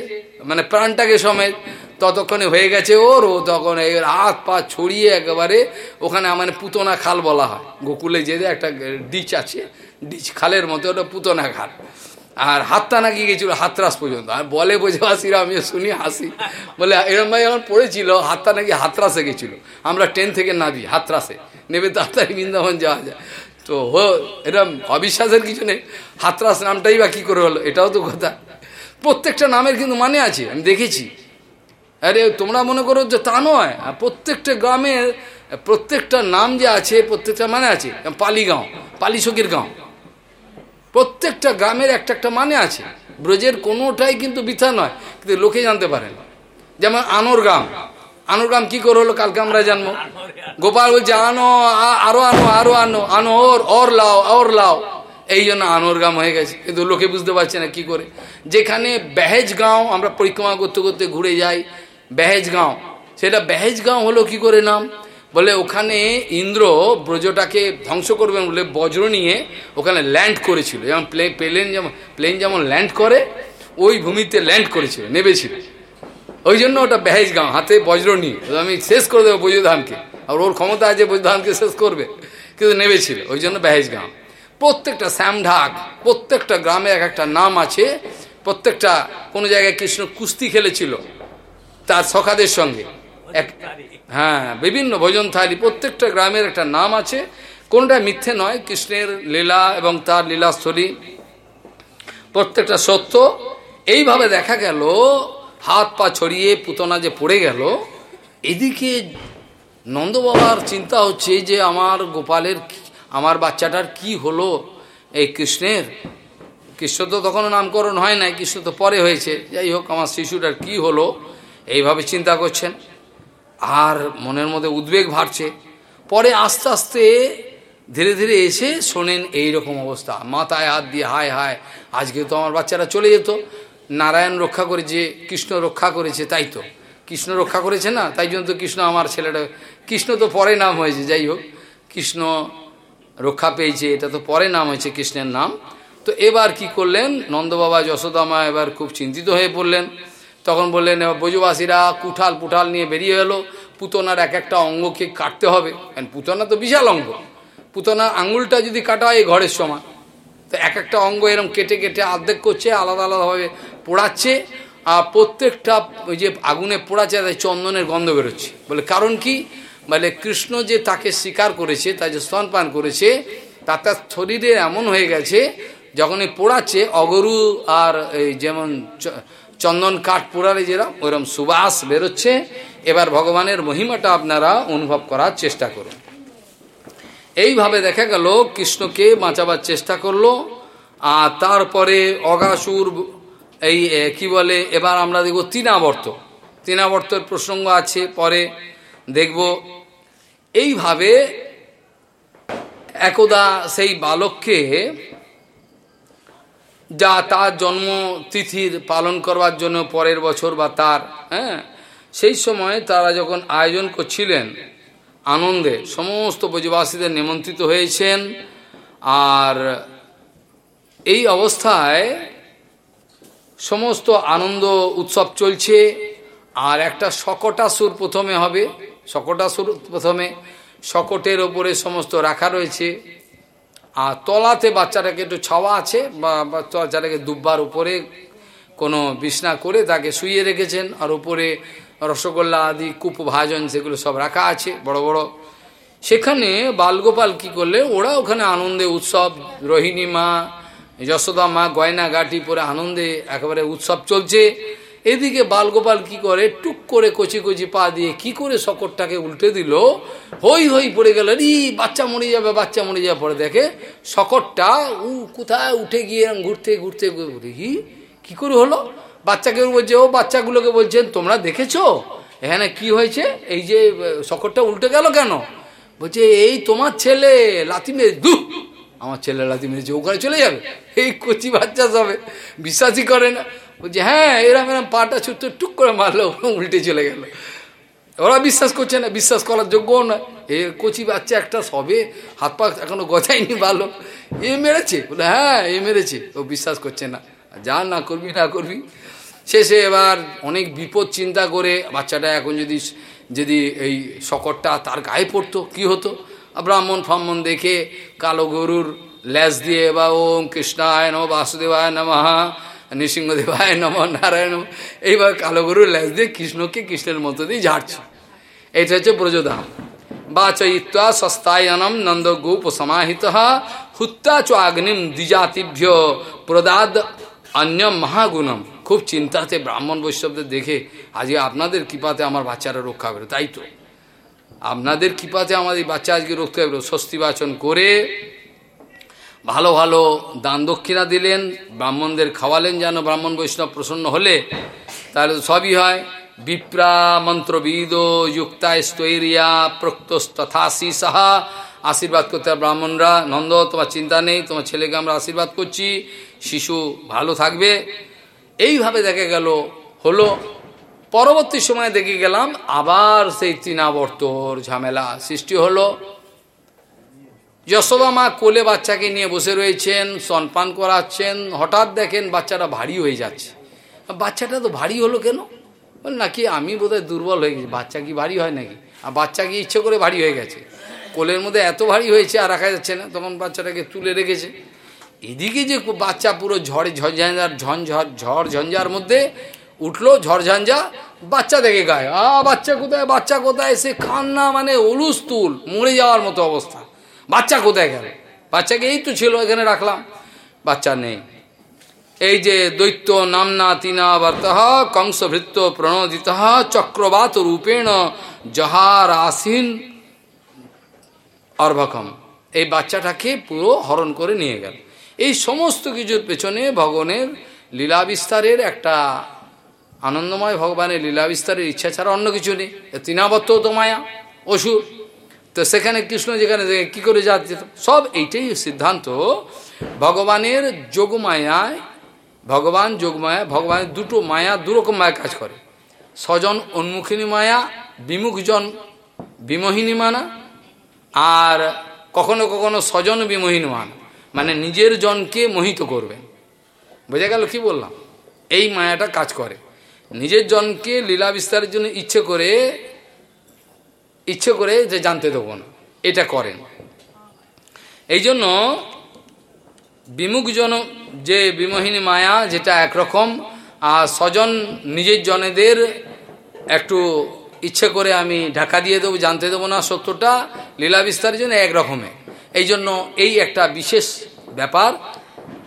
Speaker 1: মানে প্রাণটাকে সমেত ততক্ষণে হয়ে গেছে ওর, ও তখন এই হাত পা ছড়িয়ে একেবারে ওখানে মানে পুতনা খাল বলা হয়। গোকুলে যে একটা ডিচ আছে, ডিচ খালের মতো ওটা পুতনা খাল। আর হাতটা নাকি গেছিল হাতরাস পর্যন্ত। আর বলে বোঝাবাসীরা আমি শুনি, হাসি। বলে এরম ভাই যখন পড়েছিল, হাতটা নাকি হাতরাসে গেছিল। আমরা ট্রেন থেকে নাবি হাতরাসে। নেবে তাড়াতাড়ি বৃন্দাবন যাওয়া যায়। তো হো এরম অবিশ্বাসের কিছু নেই। হাতরাস নামটাই বা কী করে হলো, এটাও তো কথা। প্রত্যেকটা নামের কিন্তু মানে আছে, আমি দেখেছি। আরে, তোমরা মনে করো যে তা নয় প্রত্যেকটা গ্রামের প্রত্যেকটা নাম যে আছে, প্রত্যেকটা মানে আছে পালিগাঁও, পালিশকির গাঁও। প্রত্যেকটা গ্রামের একটা একটা মানে আছে। ব্রজের কোনোটাই কিন্তু বৃথা নয়, কিন্তু লোকে জানতে পারে না। যেমন আনোর গ্রাম। আনোর গ্রাম কি করে হলো? কালকে আমরা জানব। গোপাল বলছে, আনো আরও আনো আরও আনো আনো, ওর ওর লাও ওর লাও। এই জন্য আনোর গ্রাম হয়ে গেছে। কিন্তু লোকে বুঝতে পারছে না কি করে। যেখানে বেহেজ গাঁও আমরা পরিক্রমা করতে করতে ঘুরে যাই, বেহেজ গাঁও। সেটা বেহেজ গাঁও হলো কি করে নাম? বলে ওখানে ইন্দ্র ব্রজটাকে ধ্বংস করবেন বলে বজ্র নিয়ে ওখানে ল্যান্ড করেছিল। যেমন প্লেন যেমন প্লেন যেমন ল্যান্ড করে, ওই ভূমিতে ল্যান্ড করেছিল, নেবেছিল। ওই জন্য ওটা বেহেজ গাঁও, হাতে বজ্র নিয়ে আমি শেষ করে দেবো বৈজধানকে আর ওর ক্ষমতা আছে বৈজধানকে শেষ করবে, কিন্তু নেবেছিল ওই জন্য বেহেজ গাঁও। প্রত্যেকটা শ্যামঢাক প্রত্যেকটা গ্রামে এক একটা নাম আছে, প্রত্যেকটা কোনো জায়গায় কৃষ্ণ কুস্তি খেলেছিল তার সখাদের সঙ্গে। এক হ্যাঁ বিভিন্ন ভোজন থালি, প্রত্যেকটা গ্রামের একটা নাম আছে। কোনটা মিথ্যে নয়, কৃষ্ণের লীলা এবং তার লীলাস্থলী। প্রত্যেকটা সত্য। এইভাবে দেখা গেল হাত পা ছড়িয়ে পুতনা যে পড়ে গেল, এদিকে নন্দ বাবার চিন্তা হচ্ছে যে আমার গোপালের আমার বাচ্চাটার কি হলো? এই কৃষ্ণের কৃষ্ণ তো তখনও নামকরণ হয় নাই, কৃষ্ণ তো পরে হয়েছে। যাই হোক, আমার শিশুটার কি হলো, এইভাবে চিন্তা করছেন। আর মনের মধ্যে উদ্বেগ ভারছে। পরে আস্তে আস্তে ধীরে ধীরে এসে শোনেন এই রকম অবস্থা। মাথায় হাত দিয়ে হায় হায়, আজকে তো আমার বাচ্চারা চলে যেত। নারায়ণ রক্ষা করেছে, কৃষ্ণ রক্ষা করেছে, তাই তো। কৃষ্ণ রক্ষা করেছে না, তাই জন্য তো কৃষ্ণ আমার ছেলেটা, কৃষ্ণ তো পরে নাম হয়েছে, যাই হোক। কৃষ্ণ রক্ষা পেয়েছে, এটা তো পরে নাম হয়েছে কৃষ্ণের নাম। তো এবার কি করলেন? নন্দবাবা যশোদামা এবার খুব চিন্তিত হয়ে পড়লেন। তখন বললেন, এবার ব্রজবাসীরা কুঠাল পুঠাল নিয়ে বেরিয়ে এলো। পুতনার এক একটা অঙ্গকে কাটতে হবে। কারণ পুতনা তো বিশাল অঙ্গ। পুতনার আঙুলটা যদি কাটা হয় এই ঘরের সময় তো এক একটা অঙ্গ এরম কেটে কেটে আর্ধেক করছে, আলাদা আলাদাভাবে পোড়াচ্ছে আর প্রত্যেকটা ওই যে আগুনে পোড়াচ্ছে তাই চন্দনের গন্ধ বেরোচ্ছে। বলে কারণ কি? বলে কৃষ্ণ যে তাকে স্বীকার করেছে তাই যে স্তনপান করেছে তা তার শরীরে এমন হয়ে গেছে, যখন এই পোড়াচ্ছে, অগরু আর এই যেমন চন্দন কাঠ পোড়ালে যেরকম ওইরকম সুবাস বেরোচ্ছে। এবার ভগবানের মহিমাটা আপনারা অনুভব করার চেষ্টা করুন। এইভাবে দেখা গেল, কৃষ্ণকে বাঁচাবার চেষ্টা করল, আর তারপরে অগাসুর এই কি বলে, এবার আমরা দেখব তিনাবর্ত তিনাবর্তের প্রসঙ্গ আছে, পরে দেখব। এইভাবে একদা সেই বালককে যা তার জন্মতিথির পালন করবার জন্য পরের বছর বা তার হ্যাঁ সেই সময় তারা যখন আয়োজন করছিলেন, আনন্দে সমস্ত ব্রজবাসীদের নিমন্ত্রিত হয়েছেন, আর এই অবস্থায় সমস্ত আনন্দ উৎসব চলছে, আর একটা শকটাসুর প্রথমে হবে। শকটাসুর প্রথমে শকটের ওপরে সমস্ত রাখা রয়েছে। আর তলাতে বাচ্চাটাকে একটু ছাওয়া আছে বা বাচ্চাটাকে দুব্বার উপরে কোনো বিছনা করে তাকে শুইয়ে রেখেছেন, আর উপরে রসগোল্লা আদি, কূপ ভাজন সেগুলো সব রাখা আছে, বড় বড়। সেখানে বালগোপাল কি করলে, ওরা ওখানে আনন্দে উৎসব, রোহিণী মা যশোদা মা গয়না গাটি পরে আনন্দে একেবারে উৎসব চলছে। এদিকে বালগোপাল কি করে? টুক করে কচি কচি পা দিয়ে কি করে শকরটাকে উল্টে দিল? হই হই পড়ে গেল, রি, বাচ্চা মরে যাবে, বাচ্চা মরে যাবে। পরে দেখে শকরটা উ, কোথায় উঠে গিয়ে ঘুরতে ঘুরতে কি কি করে হলো? বাচ্চাকে বলছে, ও বাচ্চাগুলোকে বলছেন তোমরা দেখেছ? এখানে কি হয়েছে? এই যে শকরটা উল্টে গেল কেন? বলছে, এই তোমার ছেলে লাথি মেরে দু আমার ছেলে লাথি মেরেছে, ওখানে চলে যাবে। এই কচি বাচ্চা সবে। বিশ্বাসই করে না। বলছে হ্যাঁ এরম এরম পাটা ছুট্ট টুক করে মারলো, উল্টে চলে গেল। ওরা বিশ্বাস করছে না, বিশ্বাস করার যোগ্যও না এ কচি বাচ্চা একটা সবে হাত পা এখনও গজায়নি ভালো। এ মেরেছে? বলে হ্যাঁ এ মেরেছে। ও বিশ্বাস করছে না। যা না করবি না করবি। শেষে এবার অনেক বিপদ চিন্তা করে বাচ্চাটা এখন যদি যদি এই শকরটা তার গায়ে পড়তো, কি হতো? ব্রাহ্মণ ফ্রাহ্মণ দেখে কালো গরুর ল্যাস দিয়ে বা ওম কৃষ্ণায় নম বাসুদেবায় নমহা নৃসিংহদেবায় নম নারায়ণ এইবার কালো গরুর ল্যাস দিয়ে কৃষ্ণকে কৃষ্ণের মতো দিয়ে ঝাড়ছে। এটা হচ্ছে ব্রজধাম। বাচয়িত্বা সস্তায়নম নন্দগোপ সমাহিত হুত্তা চ আগ্নিম দ্বিজাতিভ্য প্রদাদ অন্য মহাগুণম। খুব চিন্তাতে ব্রাহ্মণ বৈষ্ণবদের দেখে, আজকে আপনাদের কৃপাতে আমার বাচ্চারা রক্ষা করে। তাই তো। আপনাদের কৃপাতে আমাদের বাচ্চা আজকে রক্ত স্বস্তি বাচন করে ভালো ভালো দান দক্ষিণা দিলেন, ব্রাহ্মণদের খাওয়ালেন যেন ব্রাহ্মণ বৈষ্ণব প্রসন্ন হলে, তাহলে সবই হয়। বিপ্রা মন্ত্রবিদ যুক্তা স্তৈরিয়া প্রক্তস্তথাসি সাহা। আশীর্বাদ করতে ব্রাহ্মণরা। নন্দ, তোমার চিন্তা নেই, তোমার ছেলেকে আমরা আশীর্বাদ করছি। শিশু ভালো থাকবে। এইভাবে দেখা গেল, হলো। পরবর্তী সময় দেখে গেলাম আবার সেই তৃণাবর্তর ঝামেলা সৃষ্টি হলো। যশোদা মা কোলে বাচ্চাকে নিয়ে বসে রয়েছেন সনপান করাচ্ছেন, হঠাৎ দেখেন বাচ্চাটা ভারী হয়ে যাচ্ছে। বাচ্চাটা তো ভারী হলো কেন? নাকি আমি বোধহয় দুর্বল হয়ে গেছি, বাচ্চা কি ভারী হয় নাকি? আর বাচ্চা কি ইচ্ছে করে ভারী হয়ে গেছে। কোলের মধ্যে এত ভারী হয়েছে আর রাখা যাচ্ছে না, তখন বাচ্চাটাকে তুলে রেখেছে। এদিকে যে বাচ্চা পুরো ঝড়ে ঝঞ্ঝার, ঝঞ্ঝর, ঝড় ঝঞ্ঝার মধ্যে উঠল ঝড়ঝঞ্ঝা বাচ্চা দেখে গায়ে। আ, বাচ্চা কোথায় বাচ্চা কোথায়? সে কান্না মানে অলুস তুল, মরে যাওয়ার মতো অবস্থা। বাচ্চা কোথায় গেল? বাচ্চাকে এই তো ছিল, এখানে রাখলাম। বাচ্চা নেই। এই যে দৈত্য নামনা তিনা বর্তহ, কংসভৃত্য প্রণোদিত চক্রবাত রূপেণ, জহার আসীন, অর্ভকম। এই বাচ্চাটাকে পুরো হরণ করে নিয়ে গেল। এই সমস্ত কিছুর পেছনে ভগবানের লীলা বিস্তারের একটা আনন্দময় ভগবানের লীলা বিস্তারের ইচ্ছা ছাড়া অন্য কিছু নেই। তৃণাবত্ত তো মায়া, অসুর। তো সেখানে কৃষ্ণ যেখানে কি করে যাচ্ছে? সব এইটাই সিদ্ধান্ত ভগবানের যোগমায়ায়, ভগবান যোগমায়া, ভগবানের দুটো মায়া, দুরকম মায়া কাজ করে। স্বজন উন্মুখিনী মায়া, বিমুখজন বিমোহিনী মানা, আর কখনো কখনো স্বজন বিমোহিনী মানা। মানে নিজের জনকে মোহিত করবেন বোঝা গেল কি বললাম? এই মায়াটা কাজ করে। নিজের জনকে লীলা বিস্তারের জন্য ইচ্ছে করে ইচ্ছে করে যে জানতে দেবো না। এটা করেন। এই জন্য বিমুখজন, যে বিমোহিনী মায়া, যেটা একরকম, আর স্বজন নিজের জনেদের একটু ইচ্ছে করে আমি ঢাকা দিয়ে দেবো, জানতে দেবো না সত্যটা, লীলা বিস্তারের জন্য একরকমের এই জন্য এই একটা বিশেষ ব্যাপার।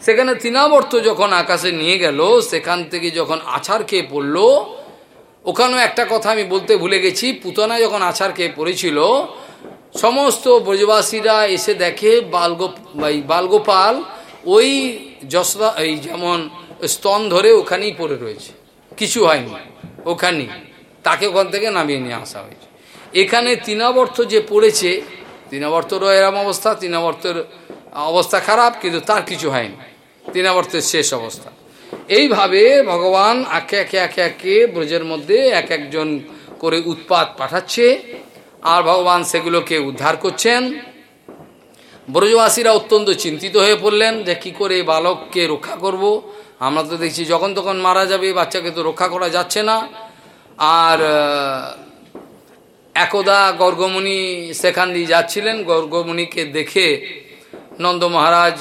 Speaker 1: সেখানে তৃণাবর্ত যখন আকাশে নিয়ে গেল, সেখান থেকে যখন আছার খেয়ে পড়ল, ওখানেও একটা কথা আমি বলতে ভুলে গেছি, পুতনা যখন আছার খেয়ে পড়েছিল, সমস্ত ব্রজবাসীরা এসে দেখে বালগোপ বালগোপাল ওই যশোদা, এই যেমন স্তন ধরে ওখানেই পড়ে রয়েছে। কিছু হয়নি ওখানেই তাকে ওখান থেকে নামিয়ে নিয়ে আসা হয়েছে। এখানে তৃণাবর্ত যে পড়েছে তৃণাবর্তরও এরম অবস্থা তৃণাবর্তের অবস্থা খারাপ, কিন্তু তার কিছু হয়নি। তৃণাবর্তের শেষ অবস্থা। এইভাবে ভগবান একে একে একে একে ব্রজের মধ্যে এক একজন করে উৎপাত পাঠাচ্ছে, আর ভগবান সেগুলোকে উদ্ধার করছেন। ব্রজবাসীরা অত্যন্ত চিন্তিত হয়ে পড়লেন যে কি করে বালককে রক্ষা করব। আমরা তো দেখছি যখন তখন মারা যাবে, বাচ্চাকে তো রক্ষা করা যাচ্ছে না। আর একদা গর্গমণি সেখান দিয়ে যাচ্ছিলেন। গর্গমণিকে দেখে নন্দ মহারাজ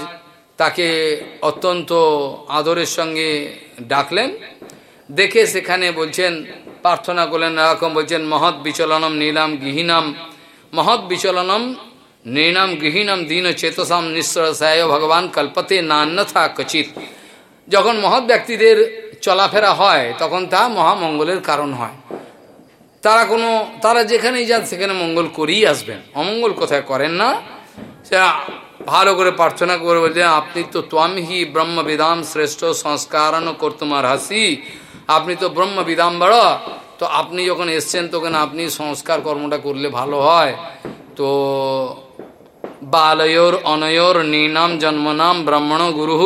Speaker 1: তাকে অত্যন্ত আদরের সঙ্গে ডাকলেন। দেখে সেখানে বলছেন, প্রার্থনা করলেন এরকম বলছেন, মহৎ বিচলনম নীলাম গৃহীনাম মহৎ বিচলনম নৃণাম গৃহীনাম দীন চেতসাম নিঃশ্রসায় ভগবান কল্পতে নান্যথা কচিত। যখন মহৎ ব্যক্তিদের চলাফেরা হয়, তখন তা মহামঙ্গলের কারণ হয়। তারা কোনো, তারা যেখানেই যান, সেখানে মঙ্গল করেই আসবেন। অমঙ্গল কোথায় করেন না? ভালো করে প্রার্থনা করে বলছেন আপনি তো ত্বামহি ব্রহ্মবিদাম শ্রেষ্ঠ সংস্কারণ করতুমার হাসি। আপনি তো ব্রহ্মবিদাম বড়। তো আপনি যখন এসছেন তখন আপনি সংস্কার কর্মটা করলে ভালো হয়। তো বালয়োর অনয়োর নিনাম জন্মনাম ব্রাহ্মণ গুরু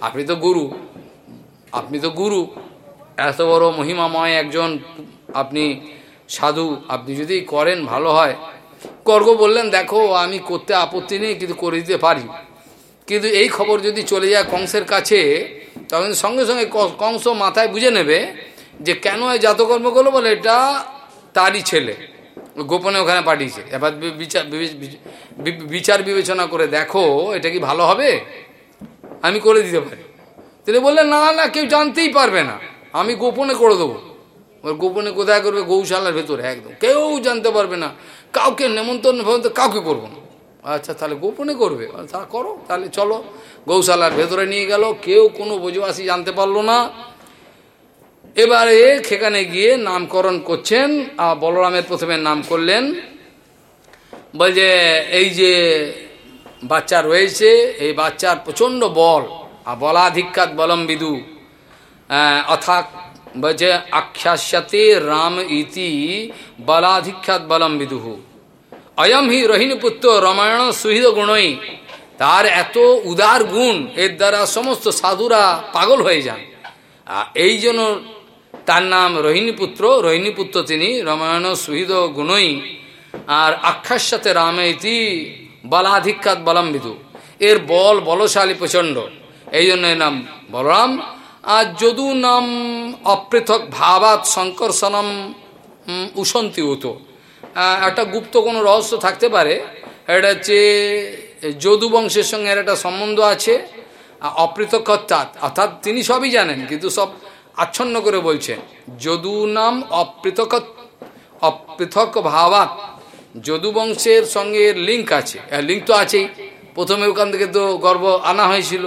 Speaker 1: আপনি তো গুরু। আপনি তো গুরু। এত বড় মহিমাময় একজন আপনি সাধু। আপনি যদি করেন ভালো হয়। কর্গ বললেন, দেখো, আমি করতে আপত্তি নেই, কিন্তু করে দিতে পারি। কিন্তু এই খবর যদি চলে যায় কংসের কাছে, তখন সঙ্গে সঙ্গে কংস মাথায় বুঝে নেবে যে কেন এই জাতকর্ম করল বলে এটা তারই ছেলে। গোপনে ওখানে পাঠিয়েছে। এবার বিচার বিচার বিবেচনা করে দেখো, এটা কি ভালো হবে? আমি করে দিতে পারি। তিনি বললেন, না না, কেউ জানতেই পারবে না। আমি গোপনে করে দেবো। গোপনে কোথায় করবে? গৌশালার ভেতরে, একদম। কেউ জানতে পারবে না। কাউকে নেমন্তন্ন ফেমন্তন্ন কাউকে করব না। আচ্ছা তাহলে গোপনে করবে। তা করো, তাহলে চলো। গৌশালার ভেতরে নিয়ে গেল। কেউ কোনো বোঝবাসী জানতে পারল না। এবারে সেখানে গিয়ে নামকরণ করছেন। আর বলরামের প্রথমে নাম করলেন। বলছে এই যে বাচ্চা রয়েছে, এই বাচ্চার প্রচণ্ড বল। আর বলাধিক্ষাত বলম বিদু অর্থাৎ বলছে আখ্যাস্যাতে রাম ইতি বলাধিক্ষাত বলম বিদুহ অয়ম হি রহিণীপুত্র রমায়ণ সুহৃদ গুণই তার এত উদার গুণ এর দ্বারা সমস্ত সাধুরা পাগল হয়ে যান। এই জন্য তার নাম রোহিণীপুত্র রোহিণীপুত্র তিনি রমায়ণ সুহৃদ গুণই। আর আখ্যার রামে ইতি বলাধিক্ষাত বলম্বিদু। এর বল বলশালী প্রচণ্ড। এই জন্য এর নাম বলরাম। আর যদু নাম অপৃথক ভাবাত শঙ্কর্ষণম উসন্তি হতো একটা গুপ্ত কোনো রহস্য থাকতে পারে। এটা হচ্ছে যদু বংশের সঙ্গে এর একটা সম্বন্ধ আছে অপৃথক অর্থাৎ অর্থাৎ তিনি সবই জানেন, কিন্তু সব আচ্ছন্ন করে বলছেন যদু নাম অপৃথক অপৃথক ভাবাত যদু বংশের সঙ্গে লিঙ্ক আছে। লিঙ্ক তো আছেই। প্রথমে ওখান থেকে তো গর্ব আনা হয়েছিল।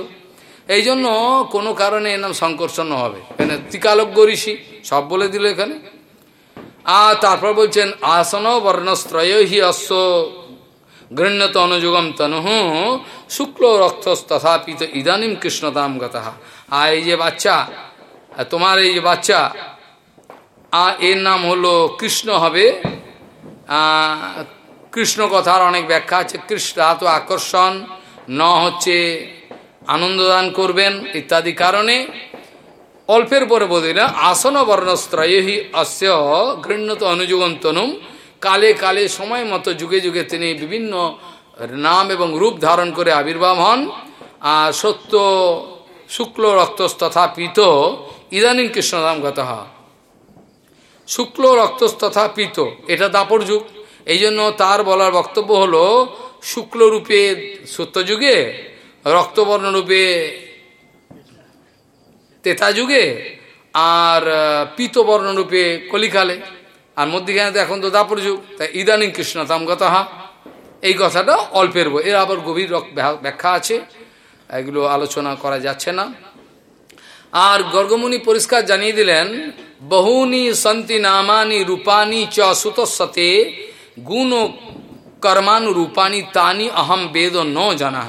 Speaker 1: এই জন্য কোনো কারণে এর নাম সংকর্ষণ হবে। এখানে ত্রিকালজ্ঞ ঋষি, সব বলে দিল এখানে। আর তারপর বলছেন, আসন বর্ণস্ত্রয় হি অশ্ব গৃহ্যত অনুযোগম তনুহ শুক্ল রক্ত তথাপিত ইদানিম কৃষ্ণতাম গতা। আর এই যে বাচ্চা তোমার এই যে বাচ্চা আ এর নাম হলো কৃষ্ণ হবে। কৃষ্ণ কথার অনেক ব্যাখ্যা আছে। কৃষ্ণ তো আকর্ষণ, ন হচ্ছে আনন্দদান করবেন, ইত্যাদি কারণে অল্পের পরে না আসন বর্ণস্ত্রয়ী অস্য গৃহ্যত অনুযুগন্তনুম কালে কালে সময় মতো যুগে যুগে তিনি বিভিন্ন নাম এবং রূপ ধারণ করে আবির্ভাব হন। আর সত্য শুক্ল রক্তস্তথা পিত ইদানিং কৃষ্ণধাম গত শুক্ল রক্তস্তথা পিত, এটা দাপর যুগ। এই জন্য তার বলার বক্তব্য হলো, শুক্লরূপে সত্যযুগে রক্তবর্ণরূপে তেতা যুগে আর পিতবর্ণরূপে কলিকালে। আর মধ্যিখানে এখন তো দাপর যুগ, তাই ইদানিং কৃষ্ণতাম হা এই কথাটা অল্পের বই। এর আবার গভীর ব্যাখ্যা আছে। এগুলো আলোচনা করা যাচ্ছে না। আর গর্গমুনি পরিষ্কার জানিয়ে দিলেন, বহুনি সন্তি নামানি রূপানি চ সুতসতে গুণ কর্মানু রূপানি তানি অহম বেদ ন জানা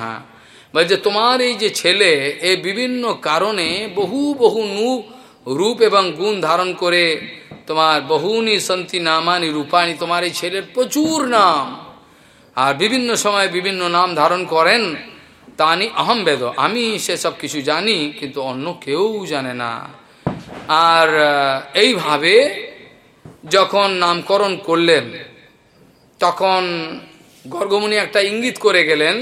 Speaker 1: বলছে তোমার এই যে ছেলে, এ বিভিন্ন কারণে বহু বহু নু রূপ এবং গুণ ধারণ করে তোমার বহুনি সন্তি নামানি রূপানি তোমার এই ছেলের প্রচুর নাম। আর বিভিন্ন সময় বিভিন্ন নাম ধারণ করেন, তানি আহম বেদ। আমি সেসব কিছু জানি, কিন্তু অন্য কেউ জানে না। আর এইভাবে যখন নামকরণ করলেন, তখন গর্গমণি একটা ইঙ্গিত করে গেলেন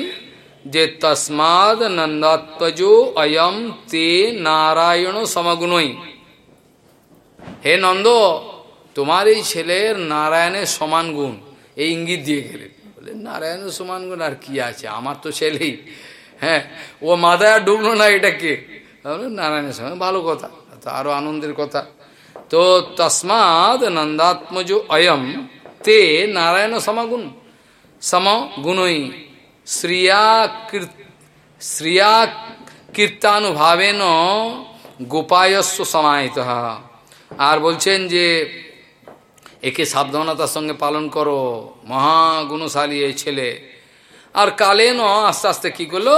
Speaker 1: যে তসমাদ নন্দাত্মজ অয়ম তে নারায়ণ সমগুণই। হে নন্দ, তোমার এই ছেলের নারায়ণের সমান গুণ। এই ইঙ্গিত দিয়ে গেলেন। বলে নারায়ণের সমান গুণ আর কি আছে? আমার তো ছেলেই। হ্যাঁ ও আর ঢুকলো না এটা কে নারায়ণের সমান, ভালো কথা। তো আরও আনন্দের কথা। তো তসমাদ নন্দাত্মজ অয়ম তে নারায়ণ সমাগুণ সম গুণই শ্রিয়া শ্রিয়া কীর্তানুভাবেন গোপায়স্ব সমাহিত আর বলছেন যে, একে সাবধানতার সঙ্গে পালন করো, মহাগুণশালী এই ছেলে। আর কালে ন আস্তে আস্তে কী করল,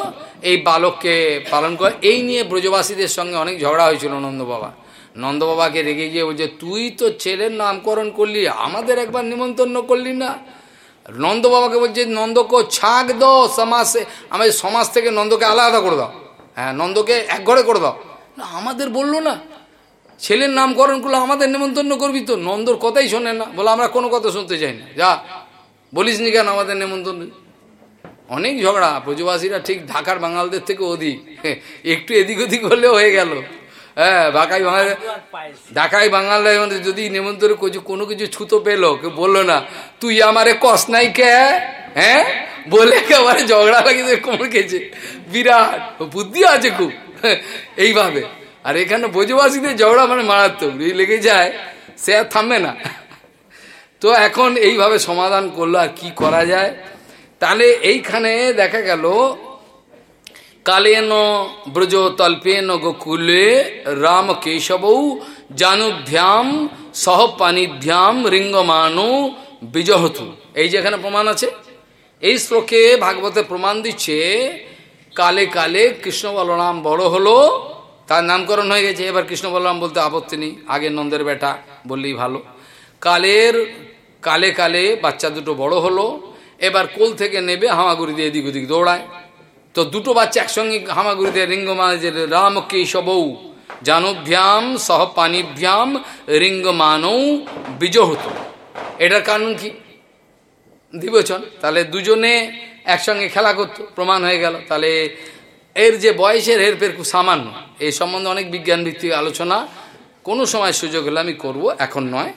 Speaker 1: এই বালককে পালন করে। এই নিয়ে ব্রজবাসীদের সঙ্গে অনেক ঝগড়া হয়েছিল নন্দ বাবা নন্দ বাবাকে রেগে গিয়ে বলছে, তুই তো ছেলের নামকরণ করলি, আমাদের একবার নিমন্ত্রণ করলি না। নন্দ বাবাকে বলছে, নন্দকে ছাক দাও সমাজে আমাদের সমাজ থেকে নন্দকে আলাদা করে দাও। হ্যাঁ নন্দকে এক ঘরে করে দাও। না, আমাদের বলল না। ছেলের নামকরণ করলে আমাদের নেমন্তন্ন করবি তো? নন্দর কথাই শোনে না। বলে, আমরা কোনো কথা শুনতে চাই না। যা, বলিস নি কেন আমাদের নেমন্তন্ন? অনেক ঝগড়া। ব্রজবাসীরা ঠিক ঢাকার বাঙালদের থেকে অধিক। একটু এদিক ওদিক হলেও হয়ে গেল। হ্যাঁ ঢাকায় বাঙাল ঢাকায় বাঙালরা যদি নেমন্তন্ন কিছু কোনো কিছু ছুতো পেল কেউ বলল না তুই আমারে কস নাই কে? হ্যাঁ? বলে একেবারে ঝগড়া লাগিয়ে কোমর খেয়েছে বিরাট বুদ্ধি আছে খুব। এইভাবে। আর এখানে বোঝবাসীদের ঝগড়া মানে মারাত্মক লেগে যায় সে আর থামবে না। তো এখন এইভাবে সমাধান করল আর কি করা যায়? তাহলে এইখানে দেখা গেল কালেন ব্রজ তল্পেন গোকুলে রাম কেশব জানুভ্যাম সহ পানিভ্যাম রিঙ্গমানো বিজহতু এই যে এখানে প্রমাণ আছে, এই শ্লোকে ভাগবতে প্রমাণ দিচ্ছে, কালে কালে কৃষ্ণ বলরাম বড় হলো, তার নামকরণ হয়ে গেছে, এবার কৃষ্ণ বলরাম বলতে আপত্তি নেই, আগে নন্দের বেটা বললেই ভালো। কালের, কালে কালে বাচ্চা দুটো বড় হলো, এবার কোল থেকে নেবে হামাগুড়ি দিয়ে এদিক ওদিক দৌড়ায়। তো দুটো বাচ্চা একসঙ্গে হামাগুড়ি দিয়ে রিঙ্গমা যে রাম কেশবৌ জানভ্যাম সহ পানিভ্যাম রিঙ্গমানৌ, বিজহত। এটার কারণ কি? দিবচন তাহলে দুজনে একসঙ্গে খেলা করতো, প্রমাণ হয়ে গেল। তাহলে এর যে বয়সের হেরফের খুব সামান্য। এই সম্বন্ধে অনেক বিজ্ঞান ভিত্তিক আলোচনা। কোনো সময় সুযোগ হলে আমি করব, এখন নয়।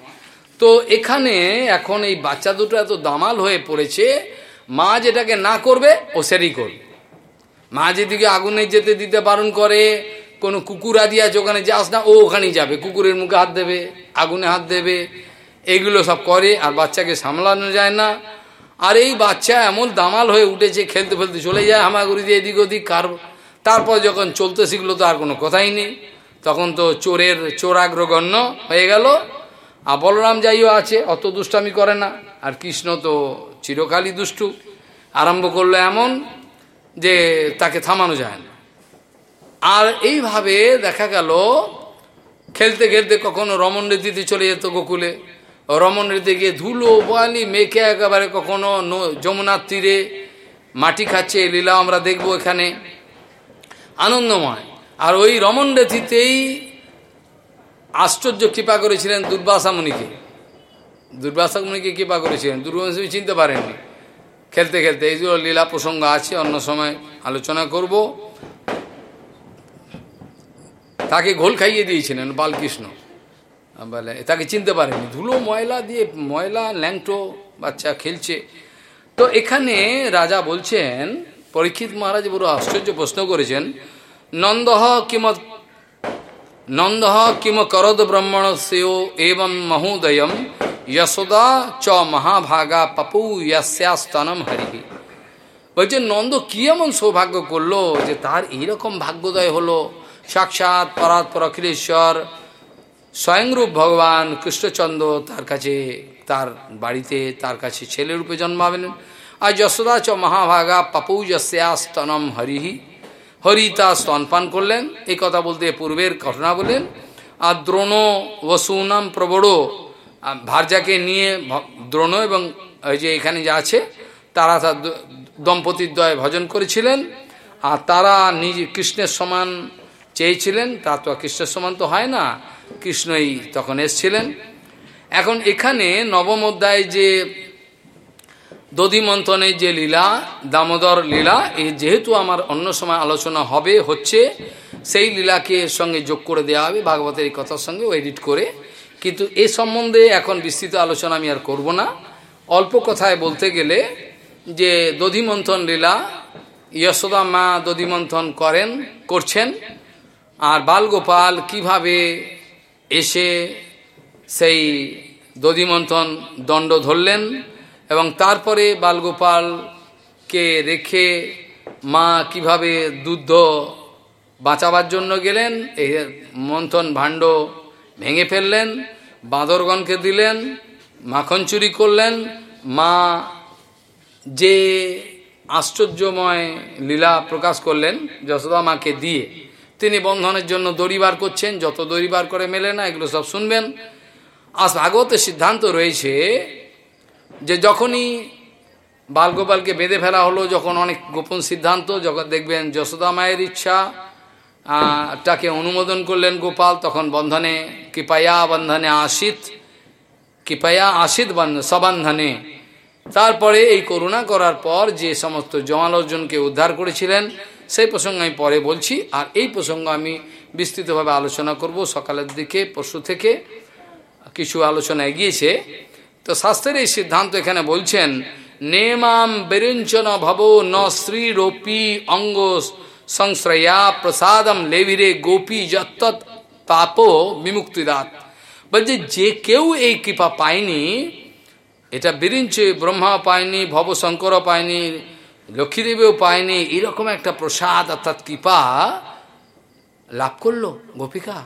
Speaker 1: তো এখানে এখন এই বাচ্চা দুটো এত দামাল হয়ে পড়েছে, মা যেটাকে না করবে, ও সেরই করবে। মা যেদিকে আগুনে যেতে দিতে বারণ করে, কোনো কুকুর আদি আছে ওখানে, যাস না, ও ওখানেই যাবে, কুকুরের মুখে হাত দেবে, আগুনে হাত দেবে, এইগুলো সব করে, আর বাচ্চাকে সামলানো যায় না। আর এই বাচ্চা এমন দামাল হয়ে উঠেছে, খেলতে ফেলতে চলে যায় হামাগুড়ি দিয়ে এদিক ওদিক, কার তারপর যখন চলতে শিখলো তো আর কোনো কথাই নেই। তখন তো চোরের চোরাগ্রগণ্য হয়ে গেল। আর বলরাম যাইও আছে, অত দুষ্টামি করে না। আর কৃষ্ণ তো চিরকালই দুষ্টু। আরম্ভ করল এমন যে তাকে থামানো যায় না। আর এইভাবে দেখা গেল, খেলতে খেলতে কখনো রমন রীতিতে চলে যেত গোকুলে। রমন রীতি গিয়ে ধুলো বোয়ালি মেখে একেবারে কখনো যমুনার তীরে মাটি খাচ্ছে, লীলা আমরা দেখব এখানে। আনন্দময়। আর ওই রমন রেথিতেই আশ্চর্য কৃপা করেছিলেন দুর্বাসা মুনিকে। দুর্বাসা মুনিকে কৃপা করেছিলেন। দুর্বাসা চিনতে পারেননি। খেলতে খেলতে এইগুলো লীলা প্রসঙ্গ আছে, অন্য সময় আলোচনা করব। তাকে ঘোল খাইয়ে দিয়েছিলেন বালকৃষ্ণ। বলে, তাকে চিনতে পারেনি। ধুলো, ময়লা দিয়ে, ময়লা, ল্যাংটো, বাচ্চা খেলছে। তো এখানে রাজা বলছেন, পরীক্ষিত মহারাজ বড় আশ্চর্য প্রশ্ন করেছেন, নন্দহ কিম নন্দহ কিম করদ ব্রহ্মণ সেও এবং মহোদয়ম যশোদা চ মহাভাগা পপু ইয়াস্যাস্তনম হরি বলছে নন্দ কি এমন সৌভাগ্য করল যে তার এইরকম ভাগ্যোদয় হলো সাক্ষাৎ পরাৎ পরখিলেশ্বর স্বয়ংরূপ ভগবান কৃষ্ণচন্দ্র তার কাছে তার বাড়িতে তার কাছে ছেলেরূপে জন্মাবেন আর যশোদা চ মহাভাগা পাপৌ যস্যাস্তনম হরিহি হরি তা স্তনপান করলেন এই কথা বলতে পূর্বের ঘটনা বলেন আর দ্রোণ বসুনাম প্রবড় ভার্যাকে নিয়ে দ্রোণ এবং ওই যে এখানে যা আছে, তারা তার দম্পতির দয় ভজন করেছিলেন, আর তারা নিজ কৃষ্ণের সমান চেয়েছিলেন, তা তো কৃষ্ণের সমান তো হয় না, কৃষ্ণই তখন এসছিলেন। এখন এখানে নবম অধ্যায় যে দধিমন্থনের যে লীলা, দামোদর লীলা, এ যেহেতু আমার অন্য সময় আলোচনা হবে, হচ্ছে, সেই লীলাকে সঙ্গে যোগ করে দেওয়া হবে, ভাগবতের এই কথার সঙ্গে এডিট করে। কিন্তু এ সম্বন্ধে এখন বিস্তৃত আলোচনা আমি আর করব না। অল্প কথায় বলতে গেলে যে দধিমন্থন লীলা যশোদা মা দধিমন্থন করেন, করছেন, আর বালগোপাল কীভাবে এসে সেই দধিমন্থন দণ্ড ধরলেন এবং তারপরে বালগোপালকে রেখে মা কীভাবে দুধ বাঁচাবার জন্য গেলেন এই মন্থন ভাণ্ড ভেঙে ফেললেন বাঁদরগণকে দিলেন, মাখন চুরি করলেন। মা যে আশ্চর্যময় লীলা প্রকাশ করলেন, যশোদা মাকে দিয়ে, তিনি বন্ধনের জন্য দড়িবার করছেন। যত দড়িবার করে মেলে না, এগুলো সব শুনবেন। আজ ভাগবতের সিদ্ধান্ত রয়েছে যে যখনই বালগোপালকে বেঁধে ফেলা হলো, যখন অনেক গোপন সিদ্ধান্ত, যখন দেখবেন যশোদা মায়ের ইচ্ছা তাকে অনুমোদন করলেন গোপাল, তখন বন্ধনে, কৃপায়া বন্ধনে আশিত, কৃপায়া আশিত সবন্ধনে। তারপরে এই করুণা করার পর যে সমস্ত জমাল অর্জুনকে উদ্ধার করেছিলেন, সেই প্রসঙ্গ আমি পরে বলছি, আর এই প্রসঙ্গ আমি বিস্তৃতভাবে আলোচনা করব সকালের দিকে, পরশু থেকে কিছু আলোচনা এগিয়েছে। তো শাস্ত্রের এই সিদ্ধান্ত এখানে বলছেন, নেমাম বেরঞ্চন ভব ন শ্রীরোপী অঙ্গ সংশ্রয়া প্রসাদম লেভিরে গোপী যত্ত পাপ বিমুক্তিদাত বলছে যে কেউ এই কৃপা পায়নি এটা বিরিঞ্চে ব্রহ্মা পায়নি ভবশঙ্করও পায়নি লক্ষ্মীদেবেও পায়নি এরকম একটা প্রসাদ অর্থাৎ কৃপা লাভ করল গোপিকা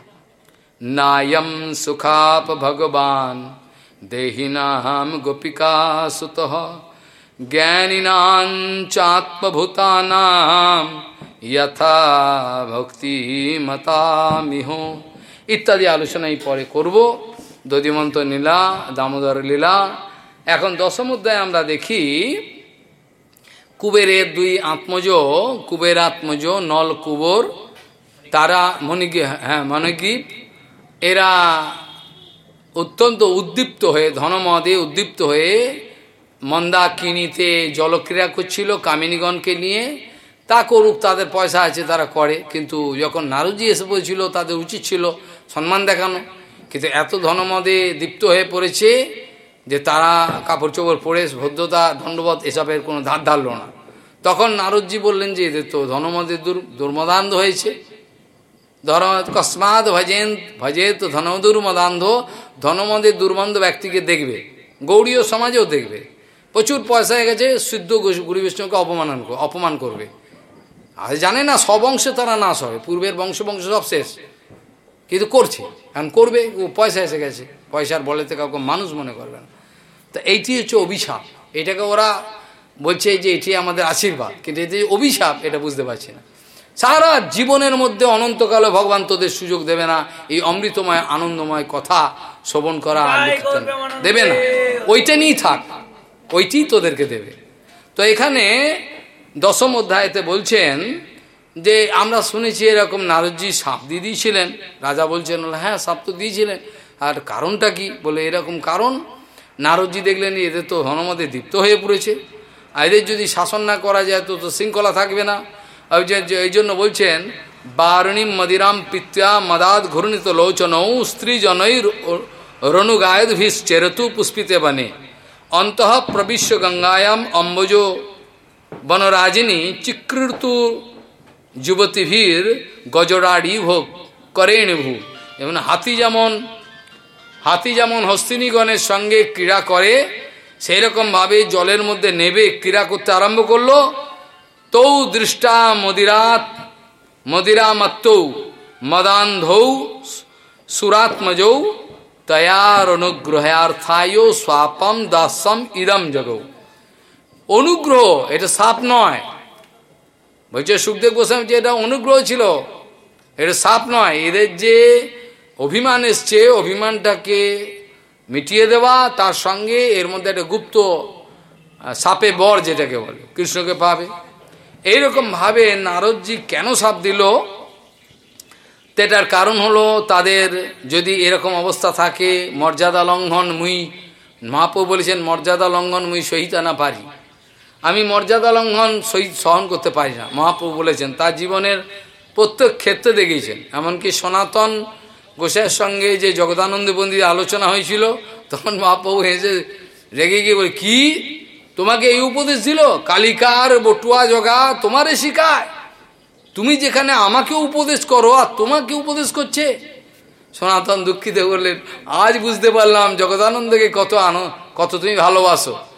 Speaker 1: নায়ম সুখাপ ভগবান দেহিনাম গোপিকা সুত জ্ঞানীনাঞ্চাত্মভূতানাম যথা ভক্তি মতামিহ ইত্যাদি আলোচনাই পরে করব। দধিমন্ত লীলা, দামোদর লীলা। এখন দশম অধ্যায় আমরা দেখি কুবেরের দুই আত্মজ কুবের আত্মজ নল কুবর, তারা মণিগী হ্যাঁ মণিগীপ এরা অত্যন্ত উদ্দীপ্ত হয়ে, ধনমদে উদ্দীপ্ত হয়ে মন্দাকিনীতে জলক্রিয়া করছিল কামিনীগণকে নিয়ে। তা করুক, তাদের পয়সা আছে, তারা করে। কিন্তু যখন নারুজি এসে পড়েছিল তাদের উচিত ছিল সম্মান দেখানো। কিন্তু এত ধনমদে দীপ্ত হয়ে পড়েছে যে তারা কাপড় চোপড় পরে ভদ্রতা দণ্ডবত এসবের কোনো ধার ধারল না। তখন নারদজি বললেন যে, এদের তো ধনমদের দুর, দুর্মদান্ধ হয়েছে। ধর কসমাদ ভজেন ভজে তো ধনদুর্মদান্ধ ধনমদের দুর্মন্দ ব্যক্তিকে দেখবে, গৌড়ীয় সমাজেও দেখবে। প্রচুর পয়সা হয়ে গেছে শুদ্ধ গুরু বিষ্ণুকে অপমান অপমান করবে। আর জানে না সব অংশে তারা নাশ হবে পূর্বের বংশ বংশ সব শেষ। কিন্তু করছে। এখন করবে ও পয়সা এসে গেছে। পয়সার বলেতে কাউকে মানুষ মনে করবে না। তো এইটি হচ্ছে অভিশাপ। এটাকে ওরা বলছে যে এটি আমাদের আশীর্বাদ। কিন্তু এটি অভিশাপ এটা বুঝতে পারছি না। সারা জীবনের মধ্যে অনন্তকালে ভগবান তোদের সুযোগ দেবে না। এই অমৃতময় আনন্দময় কথা শ্রবণ করা দেবে না। ওইটা নিয়েই থাক। ওইটি তোদেরকে দেবে। তো এখানে দশম অধ্যায়তে বলছেন যে, আমরা শুনেছি এরকম নারদজি সাপ দিয়ে দিয়েছিলেন। রাজা বলছেন হ্যাঁ সাপ তো দিয়েছিলেন। আর কারণটা কি? বলে, এরকম কারণ। নারদজি দেখলেন, এদের তো হনমদে দীপ্ত হয়ে পড়েছে। আর এদের যদি শাসন না করা যায়, তো তো শৃঙ্খলা থাকবে না। এই জন্য বলছেন, বারণীম মদিরাম পিত্যা মদাদ ঘূর্ণিত লোচনৌ স্ত্রী জনৈ রণুগায়দ ভিস চেরতু পুষ্পিতে বনে। অন্তঃ প্রবিশ্য গঙ্গায়াম অম্বুজ বনরাজিনী চিকৃতু যুবতীভীর গজরাড়ি ভোগ করেণ ভূ। যেমন হাতি যেমন হাতি যেমন হস্তিনীগণের সঙ্গে ক্রীড়া করে সেই রকমভাবে জলের মধ্যে নেবে, ক্রীড়া করতে আরম্ভ করল। তৌ দৃষ্টা মদিরাত, মদিরামত্তৌ, মদান্ধৌ, সুরাত্মজৌ তয়ার অনুগ্রহার্থায় স্বাপম দাসম ইদম জগৌ। অনুগ্রহ, এটা সাপ নয়। বলছে, সুখদেব গোস্বামী, যে এটা অনুগ্রহ ছিল, এটা সাপ নয়। এদের যে অভিমান এসছে, অভিমানটাকে মিটিয়ে দেওয়া, তার সঙ্গে এর মধ্যে একটা গুপ্ত সাপে বর যেটাকে বলে, কৃষ্ণকে পাবে। এইরকমভাবে নারদজি কেন সাপ দিল? তেটার কারণ হলো, তাদের যদি এরকম অবস্থা থাকে, মর্যাদা লঙ্ঘন মুই, মহাপ্রভু বলেছেন, মর্যাদা লঙ্ঘন মুই সহিতা না পারি। আমি মর্যাদা লঙ্ঘন সহিত সহন করতে পারি না। মহাপ্রভু বলেছেন, তার জীবনের প্রত্যেক ক্ষেত্রে দেখিয়েছেন। এমনকি সনাতন গোসাইয়ের সঙ্গে যে জগদানন্দ বন্দির আলোচনা হয়েছিল, তখন মহাপ্রভু হেসে রেগে গিয়ে বলে, কি? তোমাকে এই উপদেশ দিল? কালিকার বটুয়া জগা তোমারে শিখায়। তুমি যেখানে আমাকে উপদেশ করো আর তোমাকে উপদেশ করছে। সনাতন দুঃখিত বললেন, আজ বুঝতে পারলাম জগদানন্দকে কত আনো কত তুমি ভালোবাসো।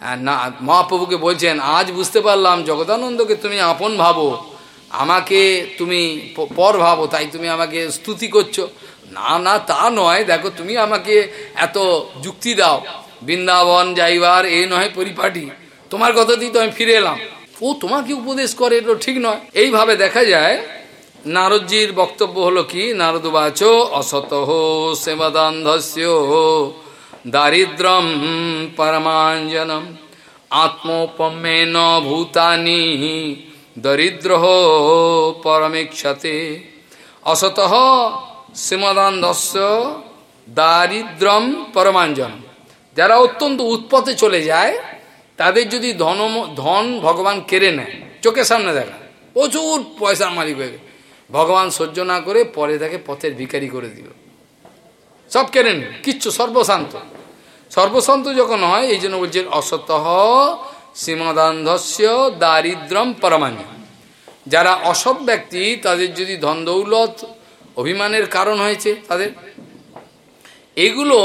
Speaker 1: না, মহাপ্রভুকে বলছেন, আজ বুঝতে পারলাম জগদানন্দকে তুমি আপন ভাবো। আমাকে তুমি পর ভাবো, তাই তুমি আমাকে স্তুতি করছ। না না, তা নয়। দেখো, তুমি আমাকে এত যুক্তি দাও। বৃন্দাবন যাইবার এই নয় পরিপাটি। তোমার কথা দিয়ে তো আমি ফিরে এলাম। ও তোমাকে উপদেশ করে এটা ঠিক নয়। এইভাবে দেখা যায়, নারদজির বক্তব্য হলো কি? নারদবাচ অসত সেবাদান্ধস্য দারিদ্রম পরমাঞ্জনম আত্মোপমেন ভূতানি দরিদ্র পরমেক্ষতে। অসত শ্রীমদান্ধস্য দারিদ্রম পরমাঞ্জনম। যারা অত্যন্ত উৎপথে চলে যায়, তাদের যদি ধন ধন ভগবান কেড়ে নেয়, চোখের সামনে দেখা, প্রচুর পয়সার মালিক হয়ে ভগবান সহ্য না করে পরে তাকে পথের ভিকারি করে দিল। সব কেড়ে নেন কিচ্ছু, সর্বশান্ত। সর্বশান্ত যখন হয়, এই জন্য বলছেন অসতহ শ্রীমদান্ধস্য দারিদ্রম পরমাঞ্জ যারা অসৎ ব্যক্তি, তাদের যদি ধন দৌলত অভিমানের কারণ হয়েছে তাদের। এগুলো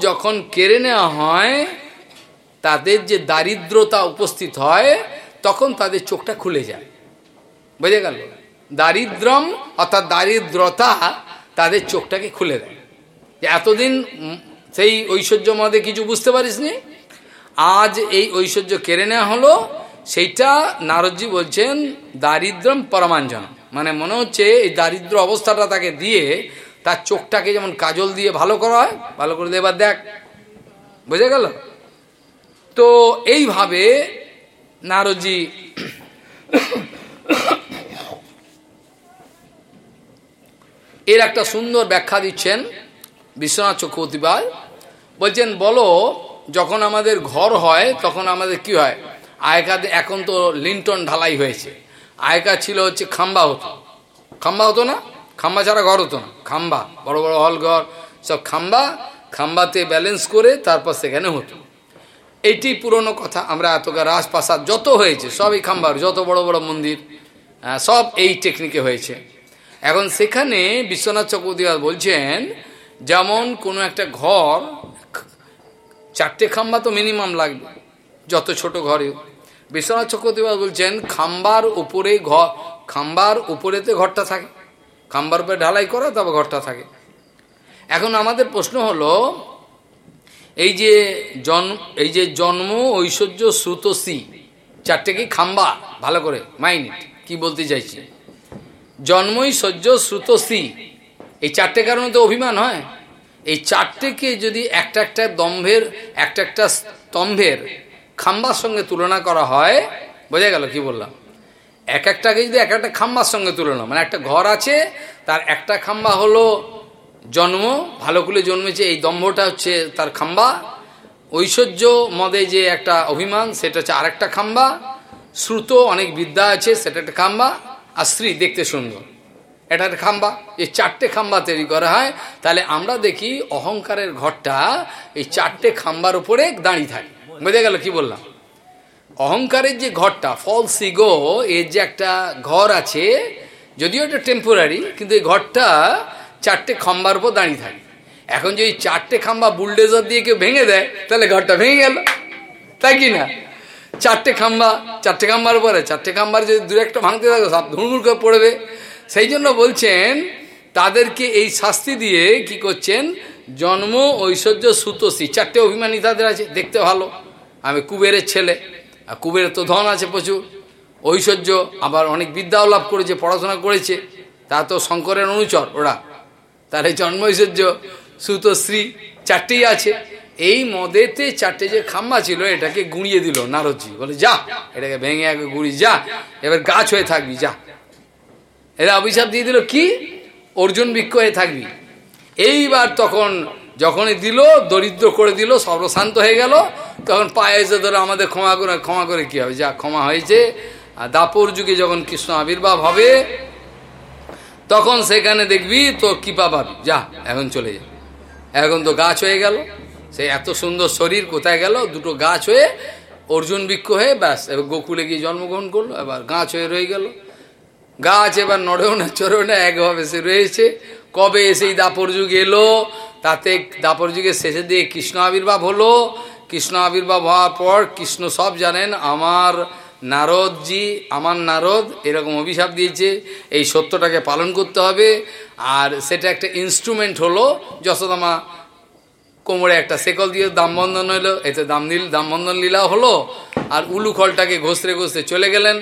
Speaker 1: যখন কেড়ে নেওয়া হয়, তাদের যে দারিদ্রতা উপস্থিত হয়, তখন তাদের চোখটা খুলে যায়। বুঝে গেল? দারিদ্রম অর্থাৎ দারিদ্রতা তাদের চোখটাকে খুলে দেয়। যে এতদিন সেই ঐশ্বর্য মধ্যে কিছু বুঝতে পারিস নি আজ এই ঐশ্বর্য কেড়ে নেওয়া হলো, সেইটা নারদজি বলছেন দারিদ্রম পরমাঞ্জন। মানে মনে হচ্ছে এই দারিদ্র অবস্থাটা তাকে দিয়ে তার চোখটাকে যেমন কাজল দিয়ে ভালো করা হয়, ভালো করে এবার দেখ। বুঝে গেল? তো এইভাবে নারদজি এর একটা সুন্দর ব্যাখ্যা দিচ্ছেন। বিশ্বনাথ চক্রবর্তীবাদ বলছেন, বলো, যখন আমাদের ঘর হয়, তখন আমাদের কি হয়? আয়কা এখন তো লিন্টন ঢালাই হয়েছে। আয়কা ছিল হচ্ছে খাম্বা হতো। খাম্বা হতো না? খাম্বা ছাড়া ঘর হতো না। খাম্বা, বড় বড় হল ঘর, সব খাম্বা, খাম্বাতে ব্যালেন্স করে তারপর সেখানে হতো। এইটি পুরনো কথা। আমরা এতকার রাজপ্রাসাদ যত হয়েছে, সবই খাম্বার, যত বড় বড় মন্দির সব এই টেকনিকে হয়েছে। এখন সেখানে বিশ্বনাথ চক্রবর্তী বলছেন যেমন কোনো একটা ঘর, চারটে খাম্বা তো মিনিমাম লাগবে, যত ছোট ঘরে বিশ্বনাথ চক্রবর্তী বলছেন, খাম্বার উপরে ঘর খাম্বার উপরেতে ঘরটা থাকে। খাম্বার উপরে ঢালাই করা তবে ঘরটা থাকে। এখন আমাদের প্রশ্ন হলো, এই যে জন্ম এই যে জন্ম, ঐশ্বর্য শ্রুতসি চারটে কি খাম্বা? ভালো করে মাইন্ড কি বলতে চাইছি? জন্মৈশ্বর্য শ্রুতসি এই চারটে কারণে তো অভিমান হয়। এই চারটেকে যদি একটা একটা দম্ভের, একটা একটা স্তম্ভের খাম্বার সঙ্গে তুলনা করা হয়, বোঝা গেল কি বললাম? এক একটাকে যদি এক একটা খাম্বার সঙ্গে তুলনা মানে একটা ঘর আছে, তার একটা খাম্বা হলো জন্ম, ভালো করে জন্মেছে, এই দম্ভটা হচ্ছে তার খাম্বা। ঐশ্বর্য মদে যে একটা অভিমান, সেটা হচ্ছে আরেকটা খাম্বা। শ্রুত অনেক বিদ্যা আছে, সেটা একটা খাম্বা। আর স্ত্রী দেখতে সুন্দর। এটা একটা খাম্বা, এই চারটে খাম্বা তৈরি করা হয়। তাহলে আমরা দেখি অহংকারের ঘরটা এই চারটে খাম্বার উপরে দাঁড়িয়ে থাকে। বুঝে গেল কি বললাম? অহংকারের যে ঘরটা ফল সিগো এর যে একটা ঘর আছে, যদিও এটা টেম্পোরারি কিন্তু এই ঘরটা চারটে খাম্বার উপর দাঁড়িয়ে থাকে। এখন যদি চারটে খাম্বা বুলডেজার দিয়ে কেউ ভেঙে দেয়, তাহলে ঘরটা ভেঙে গেল। তাই কি না? চারটে খাম্বা, চারটে খাম্বার উপরে, চারটে খাম্বার যদি দু একটা ভাঙতে থাকো, সব ধুমুর করে পড়বে। সেই জন্য বলছেন, তাদেরকে এই শাস্তি দিয়ে কি করছেন? জন্ম ঐশ্বর্য সুতোষী। চারটে অভিমানী তাদের আছে, দেখতে ভালো। আমি কুবেরের ছেলে, আর কুবেরের তো ধন আছে প্রচুর। ঐশ্বর্য আবার অনেক বিদ্যাও লাভ করেছে, পড়াশোনা করেছে। তা তো শঙ্করের অনুচর ওরা। তার এই জন্ম ঐশ্বর্য সুতশ্রী চারটেই আছে। এই মদেতে চারটে যে খাম্বা ছিল, এটাকে গুঁড়িয়ে দিল নারদজি। বলে, যা, এটাকে ভেঙে আগে গুঁড়ি, যা। এবার গাছ হয়ে থাকবি, যা। এরা অভিশাপ দিয়ে দিল, কি? অর্জুন বৃক্ষ হয়ে থাকবি। এইবার তখন যখনই দিল, দরিদ্র করে দিল, সর্বশান্ত হয়ে গেল, তখন পায়ে এসে ধরে আমাদের ক্ষমা করে ক্ষমা করে কি হবে? যা ক্ষমা হয়েছে। আর দাপর যুগে যখন কৃষ্ণ আবির্ভাব হবে, তখন সেখানে দেখবি তো কৃপা পাবি। যা, এখন চলে যা। এখন তো গাছ হয়ে গেল। সে এত সুন্দর শরীর কোথায় গেল? দুটো গাছ হয়ে অর্জুন বৃক্ষ হয়ে ব্যাস, এবার গোকুলে গিয়ে জন্মগ্রহণ করল, এবার গাছ হয়ে রয়ে গেল। গাছ এবার নড়েও না চড়েও না একভাবে সে রয়েছে। কবে এসেই দাপর যুগ এলো? তাতে দাপর যুগের শেষের দিকে কৃষ্ণ আবির্ভাব হলো। কৃষ্ণ আবির্ভাব হওয়ার পর কৃষ্ণ সব জানেন, আমার নারদজি আমার নারদ এরকম অভিশাপ দিয়েছে, এই সত্যটাকে পালন করতে হবে। আর সেটা একটা ইনস্ট্রুমেন্ট হলো, যশোদামা কোমরে একটা সেকল দিয়ে দামবন্ধন হলো, এতে দাম দামবন্ধন লীলা হলো। আর উলু খলটাকে ঘষতে ঘষতে চলে গেলেন।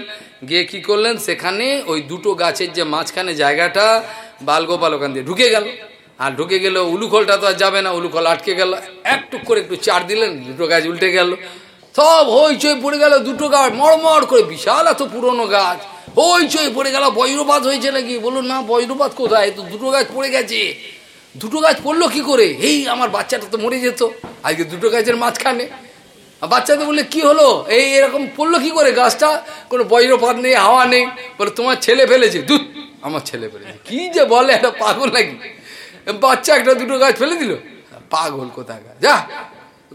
Speaker 1: গিয়ে কি করলেন? সেখানে ওই দুটো গাছের যে মাঝখানে জায়গাটা বালগোপাল ওখান দিয়ে ঢুকে গেল। আর ঢুকে গেল উলুখলটা তো আর যাবে না, উলুখল আটকে গেল। একটু করে একটু চার দিলেন, দুটো গাছ উল্টে গেল। সব হইচই পড়ে গেল, দুটো গাছ মড়মড় করে, বিশাল এত পুরনো গাছ। হইচই পড়ে গেল, বজ্রপাত হয়েছে নাকি? বলুন না, বজ্রপাত কোথায়? তো দুটো গাছ পড়ে গেছে। দুটো গাছ পড়ল কি করে? এই আমার বাচ্চাটা তো মরে যেত। আজকে দুটো গাছের মাঝখানে। বাচ্চাদের বললে, কি হলো? এই এরকম পড়ল কি করে গাছটা? কোনো বজ্রপাত নেই, হাওয়া নেই। বলে, তোমার ছেলে ফেলেছে। দুধ আমার ছেলে ফেলেছে। কি যে বলে, একটা পাগল নাকি? বাচ্চা একটা দুটো গাছ ফেলে দিল। পাগল কোথায় যা,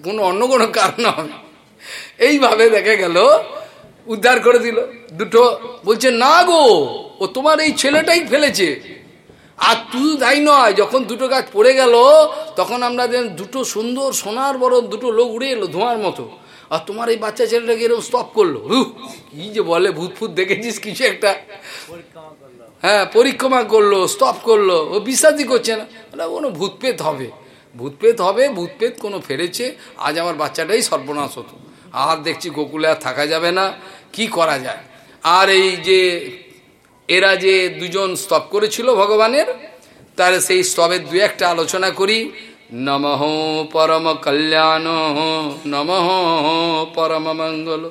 Speaker 1: কোনো অন্য কোনো কারণ হবে। এইভাবে দেখা গেল, উদ্ধার করে দিল দুটো। বলছে, না গো, ও তোমার এই ছেলেটাই ফেলেছে। আর তুই তাই নয়, যখন দুটো গাছ পড়ে গেল, তখন আমরা দুটো সুন্দর সোনার বড় দুটো লোক উড়ে এলো ধোঁয়ার মতো। আর তোমার এই বাচ্চা ছেলেটাকে এরকম স্টপ করল। কি যে বলে, ভূত ফুত দেখেছিস কিছু একটা? হ্যাঁ পরিক্রমা করল স্টপ করল। ও বিশ্বাসই করছে না। কোনো ভূতপেত হবে। ভূতপেত হবে ভূতপেত কোনো ফেলেছে আজ আমার বাচ্চাটাই সর্বনাশ হতো। আর দেখছি গোকুলে আর থাকা যাবে না। কি করা যায়? আর এই যে এরা যে দুজন স্তব করেছিল ভগবানের, তার সেই স্তবের দু একটা আলোচনা করি। নমঃ পরম কল্যাণ, নমঃ পরম মঙ্গল।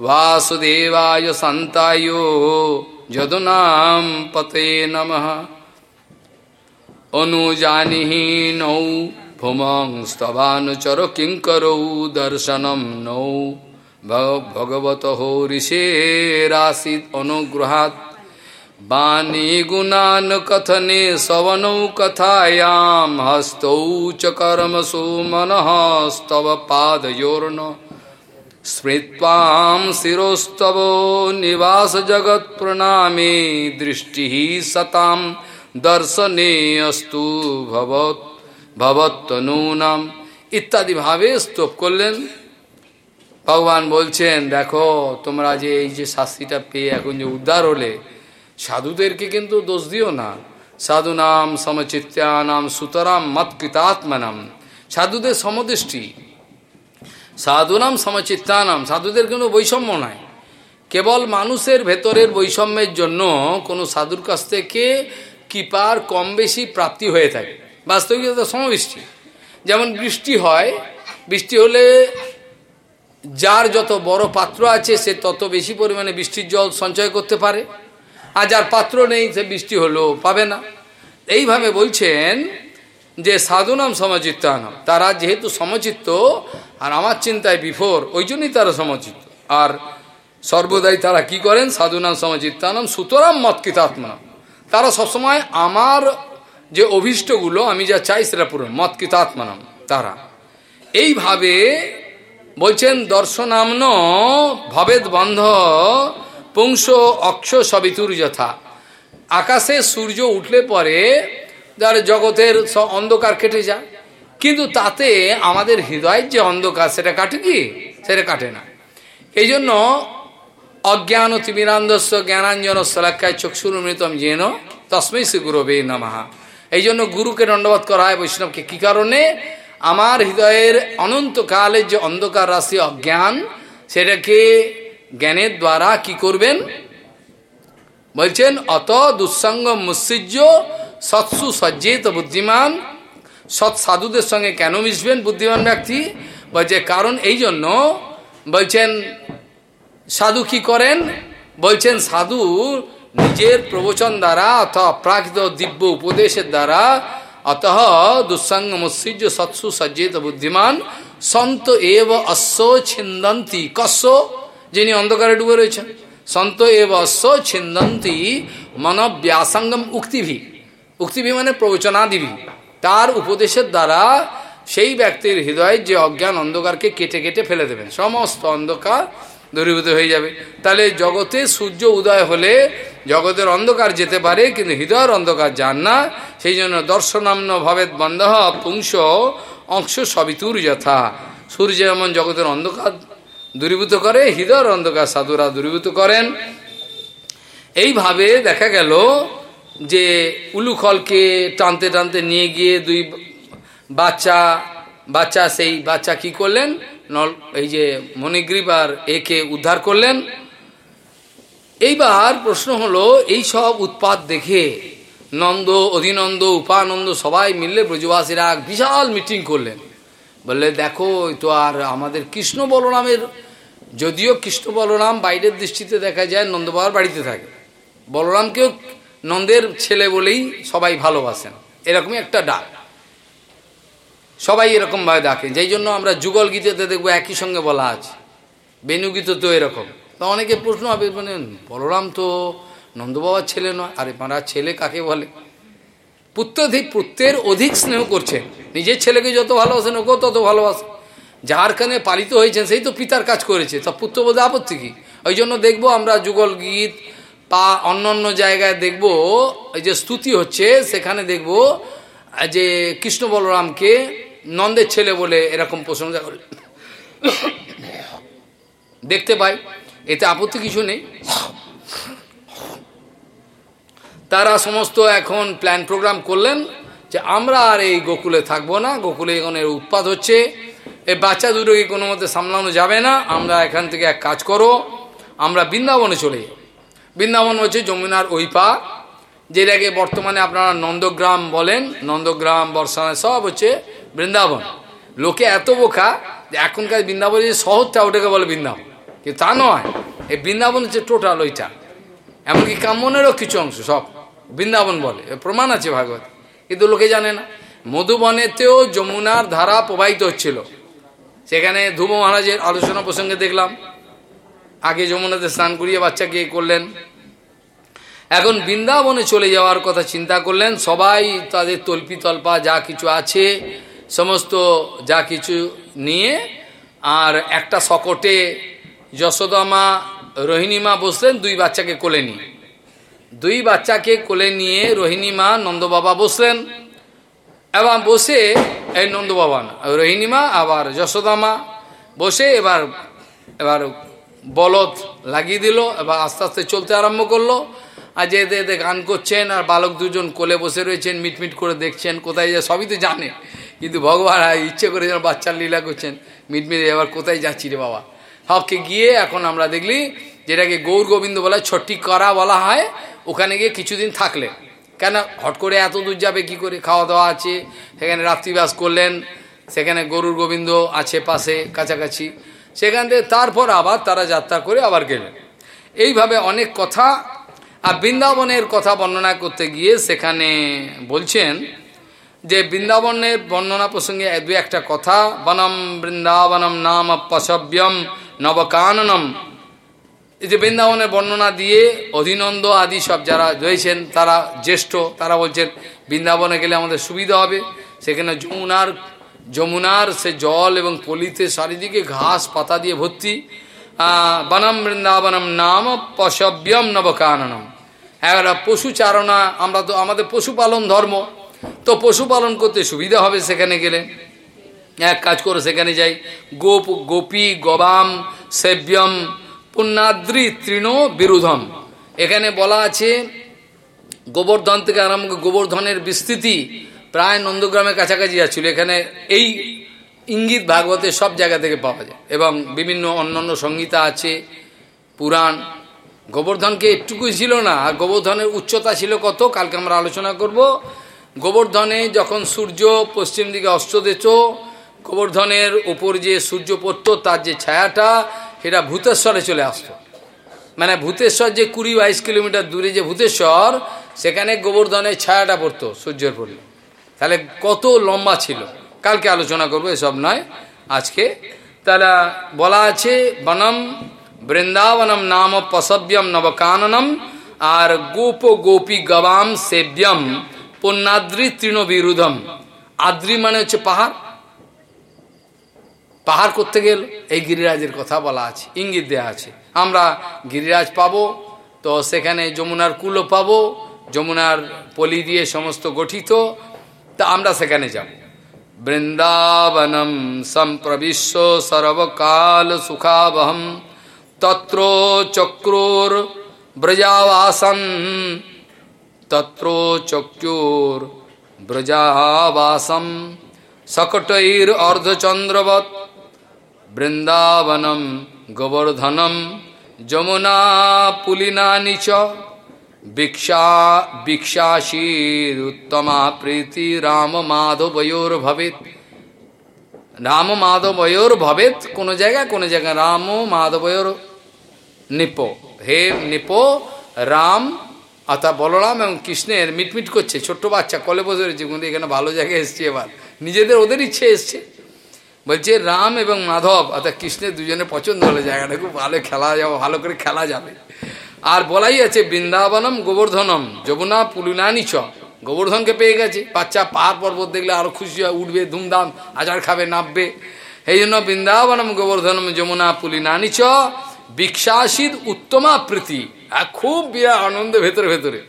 Speaker 1: বাসুদেবায় শান্তায় যদুনাম পতে নমঃ। অনুজানিহি নৌ, ভুমং স্তবানুচর কিঙ্করৌ, দর্শনম নৌ। ভগবত ঋষে রাশিদ অনুগ্রহাত বাণী গুণান কথনে শবনৌ কথায়াম হস্তৌ চ কর্মসু মনস্তব পাদয়োর্ণ স্মৃত্বাম শিরোস্তব নিবাস জগৎ প্রণামে দৃষ্টি সতাম দর্শনে অস্তু ভবত ভবতনুনাম ইত্যাদি ভাবে স্তোপ করলেন। ভগবান বলছেন দেখো তোমরা যে এই যে শাস্তিটা পেয়ে এখন যে উদ্ধার হলে সাধুদেরকে কিন্তু দোষ দিও না। সাধু নাম সমচিত্যানাম সুতরাম মৎকৃতাত্মানাম সাধুদের সমদৃষ্টি। সাধুনাম সমচিত্তানাম সাধুদের কোনো বৈষম্য নাই। কেবল মানুষের ভেতরের বৈষম্যের জন্য কোনো সাধুর কাছ থেকে কৃপার কম বেশি প্রাপ্তি হয়ে থাকে। বাস্তবিকতা সমবৃষ্টি যেমন বৃষ্টি হয়, বৃষ্টি হলে যার যত বড় পাত্র আছে, সে তত বেশি পরিমাণে বৃষ্টির জল সঞ্চয় করতে পারে। আর যার পাত্র নেই, সে বৃষ্টি হলো পাবে না। এইভাবে বলছেন যে সাধুনাম সমচিত্তানাম তারা যেহেতু সমচিত্ত, আর আমার চিন্তায় বিফোর, ওই জন্যই তারা সমচিত্ত। আর সর্বদাই তারা কি করেন? সাধুনাম সমচিত্তানাম সুতরাম মৎকৃতাত্মা তারা সবসময় আমার যে অভীষ্টগুলো, আমি যা চাই সেটা পূরণ। মৎকৃতাত্মানাম তারা। এইভাবে বলছেন দর্শনাম্ন ভবেদ বন্ধ পুংস অক্ষ সবিতুর যথা। আকাশে সূর্য উঠলে পরে যার জগতের অন্ধকার কেটে যায়। কিন্তু তাতে আমাদের হৃদয়ের যে অন্ধকার, সেটা কাটে কি? সেটা কাটে না। এই জন্য অজ্ঞান তিমিরান্দস্য জ্ঞানাঞ্জন সলাক্ষায় চক্ষুরমৃতম যেন তসমৈ শ্রী গুরবে নমাহা এই জন্য গুরুকে দণ্ডবাদ করা হয় বৈষ্ণবকে কী কারণে? আমার হৃদয়ের অনন্তকালের যে অন্ধকার রাশি অজ্ঞান, সেটাকে জ্ঞানের দ্বারা কি করবেন? বলছেন, অত দুঃসঙ্গ মুসিজ্য সৎসু সজ্জিত বুদ্ধিমান। সৎ সাধুদের সঙ্গে কেন মিশবেন বুদ্ধিমান ব্যক্তি? বলছে, কারণ এই জন্য। বলছেন, সাধু কি করেন? বলছেন, সাধু নিজের প্রবচন দ্বারা অথবা প্রাকৃত দিব্য উপদেশের দ্বারা অত দুঃসঙ্গ মুসিজ্য সৎসু সজ্জিত বুদ্ধিমান, সন্ত এব অশ্ব ছিন্দন্তি কস্য। যিনি অন্ধকারে ডুবে রয়েছেন। সন্ত এব ছিন্দন্তি মন ব্যাসঙ্গম উক্তিভি। উক্তিভি মানে প্রবচনাদিভি। তার উপদেশের দ্বারা সেই ব্যক্তির হৃদয়ের যে অজ্ঞান অন্ধকারকে কেটে কেটে ফেলে দেবেন। সমস্ত অন্ধকার দূরীভূত হয়ে যাবে। তাহলে জগতে সূর্য উদয় হলে জগতের অন্ধকার যেতে পারে, কিন্তু হৃদয়ের অন্ধকার যান না। সেই জন্য দর্শনাম্ন ভাবেদ বন্ধ পুংস অংশ সবিতুর যথা। সূর্য যেমন জগতের অন্ধকার দূরীভূত করে, হৃদয়ের অন্ধকার সাধুরা দূরীভূত করেন। এইভাবে দেখা গেল যে উলুখলকে টানতে টানতে নিয়ে গিয়ে দুই বাচ্চা বাচ্চা সেই বাচ্চা কি করলেন? নল, এই যে মণিগ্রীব আর একে উদ্ধার করলেন। এইবার প্রশ্ন হলো, এই সব উৎপাদ দেখে নন্দ, অধিনন্দ, উপানন্দ সবাই মিললে ব্রজবাসীরা বিশাল মিটিং করলেন। বললে, দেখো তো আর আমাদের কৃষ্ণ বলরামের যদিও কৃষ্ণ বলরাম বাইরের দৃষ্টিতে দেখা যায় নন্দবাবার বাড়িতে থাকে। বলরামকেও নন্দের ছেলে বলেই সবাই ভালোবাসেন। এরকমই একটা ডাক। সবাই এরকমভাবে ডাকেন যেই জন্য আমরা যুগল গীতেতে দেখব একই সঙ্গে বলা আছে। বেনুগীত তো এরকম। তো অনেকে প্রশ্ন হবে মানে বলরাম তো নন্দবাবার ছেলে নয়? আরে মারা ছেলে কাকে বলে? পুত্রাধিক পুত্রের অধিক স্নেহ করছেন নিজের ছেলেকে যত ভালোবাসেন, ওকেও তত ভালোবাসে যার কানে পালিত হয়েছেন, সেই তো পিতার কাজ করেছে। তা পুত্র বলতে আপত্তি কি? ওই জন্য দেখব আমরা যুগল গীত বা অন্য অন্য জায়গায় দেখব, এই যে স্তুতি হচ্ছে, সেখানে দেখব, যে কৃষ্ণ বলরামকে নন্দের ছেলে বলে এরকম প্রশংসা করে। দেখতে পাই, এতে আপত্তি কিছু নেই। তারা সমস্ত এখন প্ল্যান প্রোগ্রাম করলেন। যে আমরা আর এই গোকুলে থাকব না, গোকুলে এখন এর উৎপাদ হচ্ছে। এই বাচ্চা দুটোকে কোনো মতে সামলানো যাবে না। আমরা এখান থেকে এক কাজ করো, আমরা বৃন্দাবনে চলে বৃন্দাবন হচ্ছে যমুনার ওই পা যেটাকে বর্তমানে আপনারা নন্দগ্রাম বলেন। নন্দগ্রাম বর্ষানা সব হচ্ছে বৃন্দাবন। লোকে এত বোকা যে এখনকার বৃন্দাবন যে শহরটা, ওটাকে বলে বৃন্দাবন। কিন্তু তা নয়। এই বৃন্দাবন হচ্ছে টোটাল ওইটা। এমনকি কামনেরও কিছু অংশ সব বৃন্দাবন বলে। প্রমাণ আছে ভাগবত। কিন্তু লোকে জানে না। মধুবনেতেও যমুনার ধারা প্রবাহিত হচ্ছিল। সেখানে ধ্রুব মহারাজের আলোচনা প্রসঙ্গে দেখলাম। আগে যমুনাতে স্নান করিয়ে বাচ্চাকে করলেন। এখন বৃন্দাবনে চলে যাওয়ার কথা চিন্তা করলেন। সবাই তাদের তল্পি তল্পা যা কিছু আছে, সমস্ত যা কিছু নিয়ে, আর একটা সকটে যশোদামা রোহিণীমা বসলেন, দুই বাচ্চাকে কোলে নিয়ে। দুই বাচ্চাকে কোলে নিয়ে রোহিণীমা নন্দবাবা বসলেন। এবং বসে এই নন্দবাবা না রোহিণীমা আবার যশোদামা বসে এবার এবার বলদ লাগিয়ে দিল, এবার আস্তে আস্তে চলতে আরম্ভ করল। আর যে এতে এতে গান করছেন, আর বালক দুজন কোলে বসে রয়েছেন, মিটমিট করে দেখছেন, কোথায় যে সবই তো জানে। কিন্তু ভগবান ইচ্ছে করে যেন বাচ্চার লীলা করছেন, মিটমিট এবার কোথায় যাচ্ছি রে বাবা। হককে গিয়ে এখন আমরা দেখলি যেটাকে গৌর গোবিন্দ বলা, ছটি করা বলা হয়, ওখানে গিয়ে কিছুদিন থাকলে। কেন? হট করে এত দূর যাবে, কী করে? খাওয়া দাওয়া আছে, সেখানে রাত্রিবাস করলেন, সেখানে গরুর গোবিন্দ আছে পাশে, কাছাকাছি। সেখান থেকে তারপর আবার তারা যাত্রা করে আবার গেলেন। এইভাবে অনেক কথা, আর বৃন্দাবনের কথা বর্ণনা করতে গিয়ে সেখানে বলছেন যে, বৃন্দাবনের বর্ণনা প্রসঙ্গে দু একটা কথা, বনম বৃন্দাবনম নাম পশব্যম নবকাননম। যে বৃন্দাবনের বর্ণনা দিয়ে অধীনন্দ আদি সব যারা রয়েছেন, তারা জ্যেষ্ঠ, তারা বলছেন, বৃন্দাবনে গেলে আমাদের সুবিধা হবে। সেখানে যমুনার যমুনার সে জল এবং পলিতে চারিদিকে ঘাস, পাতা দিয়ে ভর্তি। বনম বৃন্দাবনম নাম পশব্যম নবকাননম। একটা পশু চারণা, আমরা তো, আমাদের পশুপালন ধর্ম। তো পশুপালন করতে সুবিধা হবে সেখানে গেলে। এক কাজ করে, সেখানে যাই। গোপ, গোপী, গবাম, সেব্যম পুণ্যাদ্রি তৃণ বিরোধম। এখানে বলা আছে, গোবর্ধন থেকে আরম্ভ গোবর্ধনের বিস্তৃতি প্রায় নন্দগ্রামের কাছাকাছি যাচ্ছিল। এখানে এই ইঙ্গিত ভাগবতের সব জায়গা থেকে পাওয়া যায়। এবং বিভিন্ন অন্যান্য সংহিতা আছে, পুরাণ। গোবর্ধনকে একটুকুই ছিল না, আর গোবর্ধনের উচ্চতা ছিল কত, কালকে আমরা আলোচনা করব। গোবর্ধনে যখন সূর্য পশ্চিম দিকে অস্ত দিত গোবর্ধনের উপর যে সূর্য পড়ত তার যে ছায়াটা সেটা ভূতেশ্বরে চলে আসতো। মানে ভূতেশ্বর যে কুড়ি বাইশ কিলোমিটার দূরে যে ভূতেশ্বর, সেখানে গোবর্ধনের ছায়াটা পড়তো সূর্যের পড়লে তাহলে কত লম্বা ছিল? কালকে আলোচনা করব, এসব নয়। আজকে তারা বলা আছে, বনম বৃন্দাবনম নাম পশব্যম নবকাননম, আর গোপ গোপী গবাম সেব্যম পণ্যাদ্রি তৃণবিরুধম আদ্রি মানে হচ্ছে পাহাড় পাহাড় করতে গেল, এই গিরিরাজের কথা বলা আছে, ইঙ্গিত দেওয়া আছে। আমরা গিরিরাজ পাব, তো সেখানে যমুনার কুলো পাব, যমুনার পলি দিয়ে সমস্ত গঠিত, তা আমরা সেখানে যাব। বৃন্দাবনম সম্প্রবিশ্ব সর্বকাল সুখাবহম, তত্র চক্রোর ব্রজাবাসন, তত্র চক্যোর ব্রজাবাসম, সকটৈর অর্ধচন্দ্রবৎ বৃন্দাবনম গোবর্ধনম যমুনা পুলিনানি চ ভিক্ষা ভিক্ষাশীর উত্তমা প্রীতি রাম মাধবয়োর ভবেত রাম মাধবয়োর ভবেত কোন জায়গায় কোন জায়গায়? রাম মাধবয়োর নিপ। হে নিপ, রাম অর্থাৎ বলরাম এবং কৃষ্ণের মিটমিট করছে। ছোট্ট বাচ্চা কলে বসে রয়েছে কিন্তু এখানে ভালো জায়গায় এসছে এবার। নিজেদের ওদের ইচ্ছে এসছে। বলছে রাম এবং মাধব, অর্থাৎ কৃষ্ণের দুজনে পছন্দ হলো জায়গাটা, খুব ভালো খেলা যাবে, ভালো করে খেলা যাবে। আর বলাই আছে, বৃন্দাবনম গোবর্ধনম, যমুনা পুলিনানি চ। গোবর্ধনকে পেয়ে গেছে। বাচ্চা পাহাড় পর্বত দেখলে আরও খুশি হয়, উঠবে ধুমধাম আজার খাবে, নাববে। এই জন্য বৃন্দাবনম গোবর্ধনম, যমুনা পুলিনানি চ, ভিক্ষাসিদ উত্তমা প্রীতি। খুব বিরাট আনন্দ ভেতরে ভেতরে।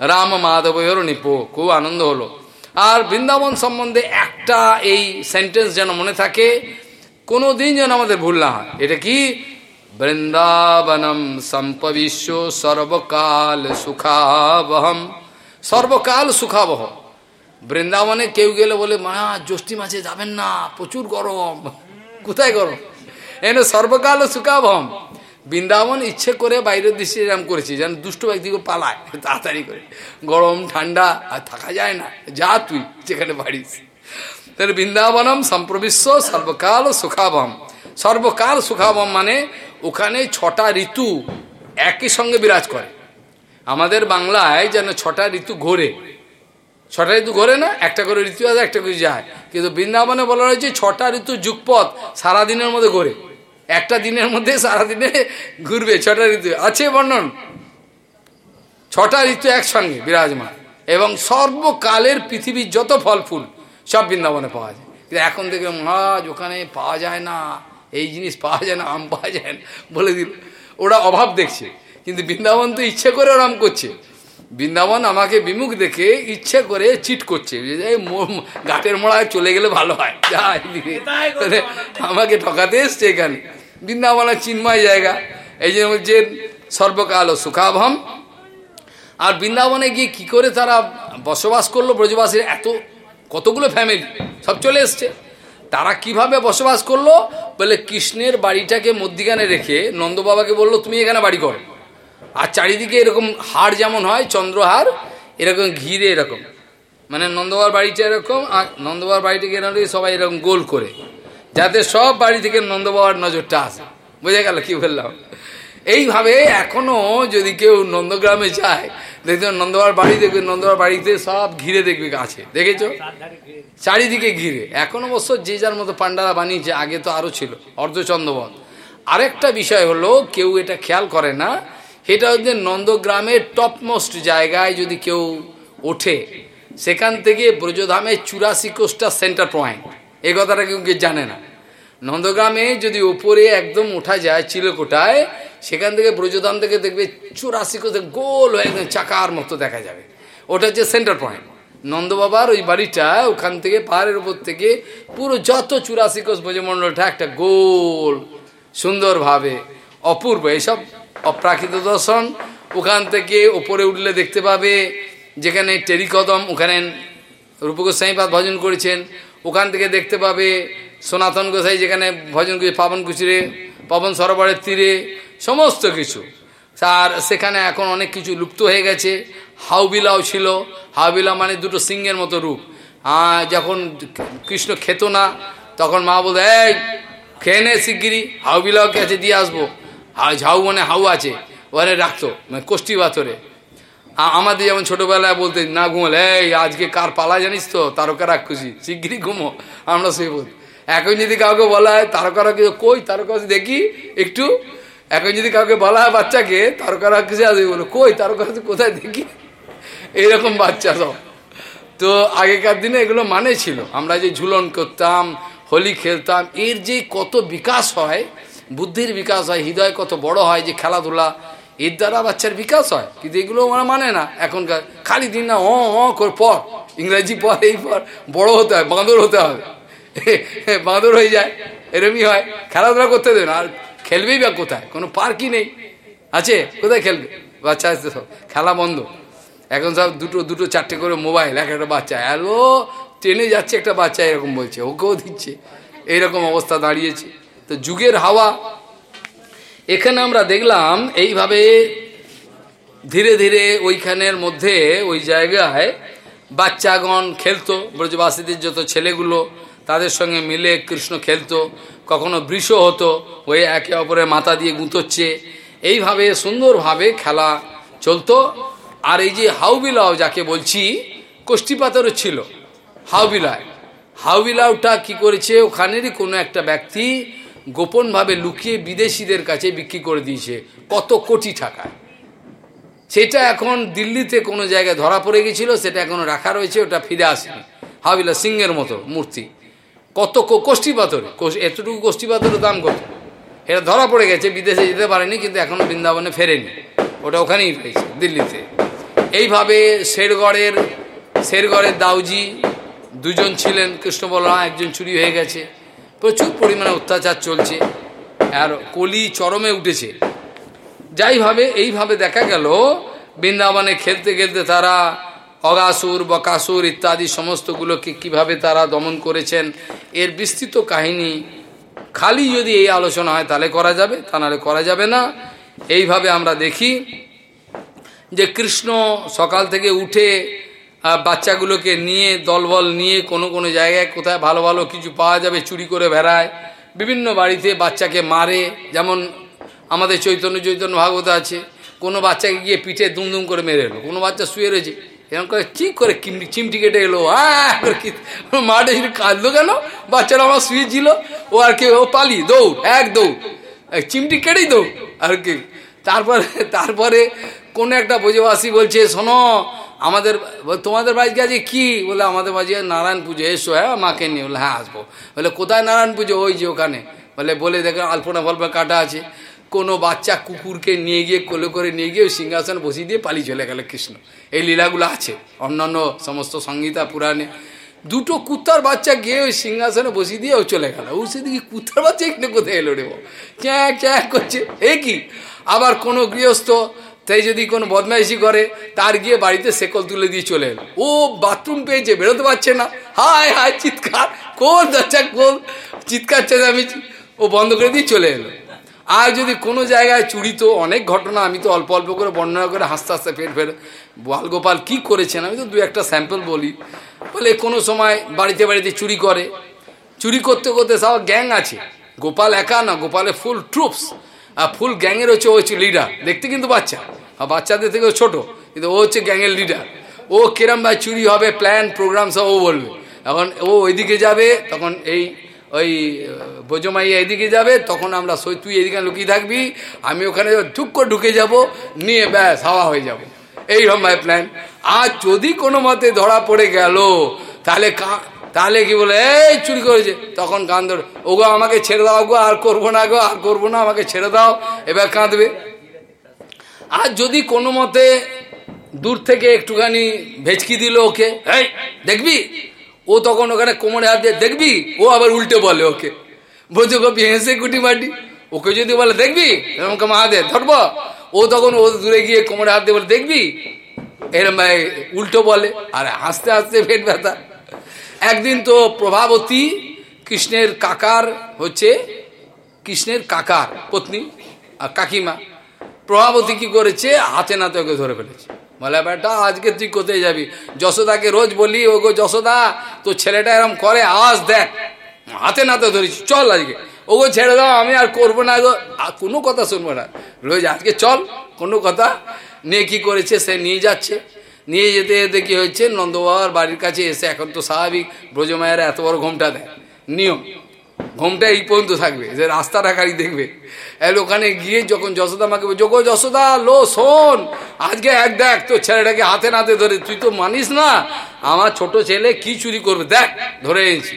Speaker 1: রাম মাধবয়ের নিপ, খুব আনন্দ হলো। আর বৃন্দাবন সম্বন্ধে একটা এই সেন্টেন্স যেন মনে থাকে কোনো দিন যেন আমাদের ভুল না হয়। এটা কি? বৃন্দাবনম সম্পবিশ্ব সর্বকাল সুখাবহম। সর্বকাল সুখাবহ। বৃন্দাবনে কেউ গেলে বলে, মা, জ্যৈষ্ঠী মাসে যাবেন না, প্রচুর গরম। কোথায় গরম? এনে সর্বকাল সুখাভম বৃন্দাবন ইচ্ছে করে বাইরের দৃশ্যে এরম করেছি, যেন দুষ্ট ব্যক্তিকে পালায়, তাড়াতাড়ি করে। গরম, ঠান্ডা, আর থাকা যায় না, যা তুই যেখানে বাড়িস। তাহলে বৃন্দাবনম সম্প্রবিশ্ব সর্বকাল সুখাবম সর্বকাল সুখাভম মানে ওখানে ছটা ঋতু একই সঙ্গে বিরাজ করে। আমাদের বাংলায় যেন ছটা ঋতু ঘোরে। ছটা ঋতু ঘোরে না, একটা করে ঋতু আছে, একটা করে যায়। কিন্তু বৃন্দাবনে বলা হয়েছে ছটা ঋতু যুগপথ সারাদিনের মধ্যে ঘোরে। একটা দিনের মধ্যে সারাদিনে ঘুরবে ছটা ঋতু। আছে বর্ণন? ছটা ঋতু একসঙ্গে বিরাজমান। এবং সর্বকালের পৃথিবীর যত ফল ফুল সব বৃন্দাবনে পাওয়া যায়। কিন্তু এখন থেকে মহারাজ ওখানে পাওয়া যায় না এই জিনিস পাওয়া যায় না আম পাওয়া যায় না বলে দিল। ওরা অভাব দেখছে কিন্তু বৃন্দাবন তো ইচ্ছে করে ওরাম করছে। বৃন্দাবন আমাকে বিমুখ দেখে ইচ্ছে করে চিট করছে গাটের মোড়ায় চলে গেলে ভালো হয়। আমাকে ঠকাতে এসছে এখানে। বৃন্দাবনের চিন্ময় জায়গা। এই জন্য বলছে সর্বকাল সুখাভম। আর বৃন্দাবনে গিয়ে কি করে তারা বসবাস করল ব্রজবাসীর? এত, কতগুলো ফ্যামিলি সব চলে এসছে। তারা কীভাবে বসবাস করল? বলে কৃষ্ণের বাড়িটাকে মধ্যিখানে রেখে নন্দবাবাকে বলল, তুমি এখানে বাড়ি করো। আর চারিদিকে এরকম হার যেমন হয় চন্দ্রহার এরকম ঘিরে এরকম। মানে নন্দবার বাড়িটা এরকম, আর নন্দবার বাড়িটাকে এরকম সবাই এরকম গোল করে। যাতে সব বাড়ি থেকে নন্দবাবার নজরটা আসে বোঝা গেল কি বললাম? এইভাবে এখনও যদি কেউ নন্দগ্রামে যায় দেখতে নন্দবার বাড়ি দেখবে নন্দবার বাড়িতে সব ঘিরে দেখবে আছে দেখেছ? চারিদিকে ঘিরে। এখন অবশ্য যে যার মতো পান্ডারা বানিয়েছে, আগে তো আরও ছিল, অর্ধচন্দ্রবন। আরেকটা বিষয় হলো, কেউ এটা খেয়াল করে না, সেটা হচ্ছে নন্দগ্রামের টপমোস্ট জায়গায় যদি কেউ ওঠে, সেখান থেকে ব্রজধামের চুরাশি কোষটা সেন্টার পয়েন্ট এ কথাটা কেউ জানে না। নন্দগ্রামে যদি ওপরে একদম ওঠা যায় চিলকোটায়, সেখান থেকে ব্রজধাম থেকে দেখবে চুরাশি কোষে গোল হয়ে একদম চাকার মতো দেখা যাবে। ওটা হচ্ছে সেন্টার পয়েন্ট নন্দবাবার ওই বাড়িটা ওখান থেকে পাহাড়ের উপর থেকে পুরো যত চুরাশি কোষ ব্রজমণ্ডলটা একটা গোল, সুন্দরভাবে অপূর্ব। এসব অপ্রাকৃত দর্শন ওখান থেকে ওপরে উঠলে দেখতে পাবে। যেখানে টেরিকদম, ওখানে রূপগোস্বাইপাদ ভজন করেছেন। ওখান থেকে দেখতে পাবে সনাতন গোসাই যেখানে ভজন করেছে পাবন কুচিরে পবন সরোবরের তীরে, সমস্ত কিছু। আর সেখানে এখন অনেক কিছু লুপ্ত হয়ে গেছে। হাউবিলাও ছিল। হাউবিলা মানে দুটো সিংহের মতো রূপ। যখন কৃষ্ণ খেত না, তখন মা বলতো, এই, খেয়ে নে শিগগিরি হাউবিলাও কাছে দিয়ে আসব। ঝাউ মানে হাউ আছে, ওখানে রাখতো মানে কোষ্ঠী পাথরে। আমাদের যেমন ছোটবেলায় বলতে না ঘুমল, এই আজকে কার পালা জানিস তো? তারকা খুশি শিগগিরই ঘুমো। আমরা সেই বল এখন যদি কাউকে বলা হয় তারকা রাক্ষসী কই, তারকা দেখি একটু? এখন যদি কাউকে বলা হয় বাচ্চাকে, তারকা রাক্ষসী আসবে বলো, কই, তারকা কোথায় দেখি? এইরকম বাচ্চা সব। তো আগেকার দিনে এগুলো মানে ছিল। আমরা যে ঝুলন করতাম, হোলি খেলতাম, এর যে কত বিকাশ হয়, বুদ্ধির বিকাশ হয়, হৃদয় কত বড় হয়, যে খেলাধুলা এর দ্বারা বাচ্চার বিকাশ হয়। কিন্তু এগুলো ওরা মানে না। এখনকার খালি দিন না, অ অ, করে পর ইংরাজি পর এই পর বড় হতে হয়, বাঁদর হতে হবে। বাঁদর হয়ে যায়। এরমই হয়। খেলাধুলা করতে দেবে আর খেলবেই বা কোথায়? কোনো পার্কই নেই। আছে? কোথায় খেলবে? বাচ্চা আছে সব। খেলা বন্ধ। এখন সব দুটো দুটো, চারটে করে মোবাইল। এক একটা বাচ্চা। হ্যালো? ট্রেনে যাচ্ছে একটা বাচ্চা, এরকম বলছে। ওকেও দিচ্ছে। এইরকম অবস্থা দাঁড়িয়েছে। তো যুগের হাওয়া। এখানে আমরা দেখলাম এইভাবে ধীরে ধীরে ওইখানের মধ্যে ওই জায়গায় বাচ্চাগণ খেলতো, ব্রজবাসীদের যত ছেলেগুলো তাদের সঙ্গে মিলে কৃষ্ণ খেলতো, কখনো বৃষ হতো, ওই একে অপরের মাথা দিয়ে গুঁতোচ্ছে। এইভাবে সুন্দরভাবে খেলা চলতো। আর এই যে হাউবিলাও যাকে বলছি, কোষ্ঠীপাতেরও ছিল হাউবিলায়। হাউবিলাওটা কি করেছে? ওখানেরই কোনো একটা ব্যক্তি গোপনভাবে লুকিয়ে বিদেশিদের কাছে বিক্রি করে দিয়েছে কত কোটি টাকায়। সেটা এখন দিল্লিতে কোনো জায়গায় ধরা পড়ে গেছিল, সেটা এখনও রাখা রয়েছে, ওটা ফিরে আসেনি। হাবিলা সিংহের মতো মূর্তি। কত কোষ্ঠী পাথরে। এতটুকু কোষ্ঠী পাথরের দাম কত? এটা ধরা পড়ে গেছে, বিদেশে যেতে পারেনি, কিন্তু এখনও বৃন্দাবনে ফেরেনি। ওটা ওখানেই রয়েছে, দিল্লিতে। এইভাবে শেরগড়ের শেরগড়ের দাউজি, দুজন ছিলেন কৃষ্ণ বলরাম একজন চুরি হয়ে গেছে। প্রচুর পরিমাণে অত্যাচার চলছে আর কলি চরমে উঠেছে। যাইভাবে এইভাবে দেখা গেল, বৃন্দাবনে খেলতে খেলতে তারা অগাসুর, বকাসুর ইত্যাদি সমস্তগুলোকে কীভাবে তারা দমন করেছেন, এর বিস্তৃত কাহিনী খালি যদি এই আলোচনা হয় তাহলে করা যাবে, তা নাহলে করা যাবে না। এইভাবে আমরা দেখি যে কৃষ্ণ সকাল থেকে উঠে বাচ্চাগুলোকে নিয়ে, দলবল নিয়ে কোনো কোনো জায়গায় কোথায় ভালো ভালো কিছু পাওয়া যাবে, চুরি করে বেড়ায়। বিভিন্ন বাড়িতে বাচ্চাকে মারে, যেমন আমাদের চৈতন্য চৈতন্য ভাগবত আছে, কোনো বাচ্চাকে গিয়ে পিঠে দুম দুম করে মেরে এলো কোনো বাচ্চা শুয়ে রয়েছে, এরকম করে ঠিক করে চিমটি কেটে এলো হ্যাঁ মাঠে কাঁদলো কেন? বাচ্চারা আমার শুয়েছিল ও আর কি, ও পালি দৌড়, এক দৌড় চিমটি কেটেই দৌড়, আর কি। তারপরে তারপরে কোনো একটা বোঝবাসী বলছে, শোনো, আমাদের, তোমাদের বাড়িতে আজকে কি? বলে, আমাদের বাড়ি নারায়ণ পুজো, এসো হ্যাঁ মাকে নিয়ে। বলে হ্যাঁ আসব। বলে, কোথায় নারায়ণ পুজো? ওই যে ওখানে। বলে বলে, দেখো, আলপনা ফল্পনা কাটা আছে। কোনো বাচ্চা কুকুরকে নিয়ে গিয়ে, কোলে করে নিয়ে গিয়ে সিংহাসন বসিয়ে দিয়ে পালিয়ে চলে গেল কৃষ্ণ। এই লীলাগুলো আছে, অন্যান্য সমস্ত সংগীতা পুরাণে। দুটো কুত্তার বাচ্চা গিয়ে ওই সিংহাসনে বসিয়ে দিয়ে ও চলে গেল। ও সেদিকে কুত্তার বাচ্চা এখানে কোথায় এলো রে চ্যাঁ চ্যাঁ করছে। এ কি? আবার কোনো গৃহস্থ তাই যদি কোনো বদমাইশি করে, তার গিয়ে বাড়িতে সেকল তুলে দিয়ে চলে এলো। ও বাথরুম পেয়েছে, বেরোতে পারছে না। হায় হায়, চিৎকার। কোন বাচ্চা কোন চিৎকার আমি ও বন্ধ করে দিয়ে চলে এলো। আর যদি কোনো জায়গায় চুরি তো অনেক ঘটনা, আমি তো অল্প অল্প করে বর্ণনা করে হাসতে হাসতে ফের ফের বালগোপাল কি করেছেন? আমি তো দু একটা স্যাম্পল বলি। বলে কোনো সময় বাড়িতে বাড়িতে চুরি করে। চুরি করতে করতে সব গ্যাং আছে। গোপাল একা না, গোপালে ফুল ট্রুপস ফুল গ্যাংয়ের হচ্ছে, ও হচ্ছে লিডার দেখতে কিন্তু বাচ্চা। আর বাচ্চাদের থেকেও ছোট, কিন্তু ও হচ্ছে গ্যাংয়ের লিডার ও কিরম ভাই চুরি হবে প্ল্যান প্রোগ্রাম সব ও বলবে। এখন ও ওইদিকে যাবে, তখন এই, ওই বোজমাইয়া এদিকে যাবে, তখন আমরা তুই এদিকে লুকিয়ে থাকবি, আমি ওখানে করে ঢুকে যাব, নিয়ে ব্যাস, হাওয়া হয়ে যাব। এইরকম ভাই প্ল্যান আর যদি কোনো মতে ধরা পড়ে গেল, তাহলে তাহলে কি বলে, এই চুরি করেছে। তখন কান ধরে, ওগো, আমাকে ছেড়ে দাও গো, আর করব না গো, আর করব না, আমাকে ছেড়ে দাও। এবার কাঁদবে। আর যদি কোনো মতে দূর থেকে একটুখানি ভেচকি দিল ওকে, এই, দেখবি? ও তখন ওখানে কোমরে হাত দিয়ে, দেখবি? ও আবার উল্টে বলে ওকে। বলছে কপি হেসে কুটি মাটি। ওকে যদি বলে, দেখবি? এরকম মা দে ধরবো? ও তখন ও দূরে গিয়ে কোমরে হাত দিয়ে বলে, দেখবি? এরম উল্টো বলে, আর হাসতে হাসতে পেট ব্যথা। একদিন তো প্রভাবতী কৃষ্ণের কাকার হচ্ছে, কৃষ্ণের কাকার পত্নী আর কাকিমা। প্রভাবতী কি করেছে? হাতে নাতে ওকে ধরে ফেলেছে। বলে, বেটা, আজকে তুই কোথায় যাবি? যশোদাকে রোজ বলি ও গো যশোদা তো ছেলেটা এরম করে, আজ দেখ, হাতে নাতে ধরেছি, চল আজকে। ও গো ছেড়ে দাও, আমি আর করব না গো। কোনো কথা শুনব না। রোজ আজকে চল, কোনো কথা নিয়ে কি করেছে, সে নিয়ে যাচ্ছে। নিয়ে যেতে যেতে কি হয়েছে? নন্দবাবার বাড়ির কাছে এসে এখন তো স্বাভাবিক, ব্রজমায়েরা এত বড় ঘোমটা দেয়। নিয়ম। ঘোমটা এই পর্যন্ত থাকবে, যে রাস্তাটা গাড়ি দেখবে। এর ওখানে গিয়ে যখন যশোদা মাকে যোগো যশোদা, লো, শোন, আজকে এক দেখ তো ছেলেটাকে হাতে নাতে ধরে, তুই তো মানিস না? আমার ছোট ছেলে কি চুরি করবে? দেখ, ধরে এনেছি।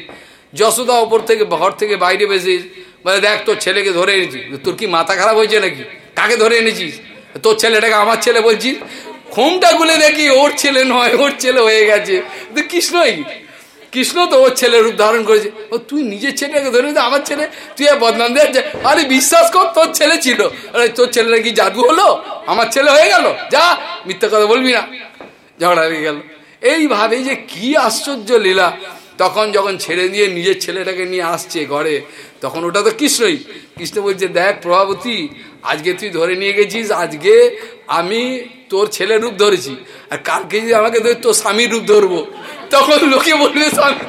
Speaker 1: যশোদা ওপর থেকে, ঘর থেকে বাইরে বেসিস বলে, দেখ, তোর ছেলেকে ধরে এনেছি। তোর কি মাথা খারাপ হয়েছে নাকি? কাকে ধরে এনেছিস? তোর ছেলেটাকে আমার ছেলে বলছিস? খোমটা গুলে দেখি ওর ছেলে নয়, ওর ছেলে হয়ে গেছে। কৃষ্ণই, কৃষ্ণ তো ওর ছেলে রূপ ধারণ করেছে। ও, তুই নিজের ছেলেকে ধরে আমার ছেলে, তুই আর বদনাম দে আরে বিশ্বাস কর, তোর ছেলে ছিল। আরে তোর ছেলেটা কি জাদু হলো? আমার ছেলে হয়ে গেল। যা, মিথ্যা কথা বলবি না। ঝগড়া হয়ে গেল। এইভাবে যে কি আশ্চর্য লীলা। তখন যখন ছেড়ে দিয়ে নিজের ছেলেটাকে নিয়ে আসছে ঘরে, তখন ওটা তো কৃষ্ণই। কৃষ্ণ বলছে, দেখ প্রভাবতী, আজকে তুই ধরে নিয়ে গেছিস, আজকে আমি তোর ছেলের রূপ ধরেছি। আর কালকে যদি আমাকে ধরে তোর স্বামীর রূপ ধরবো, তখন লোকে বলবে, স্বামীকে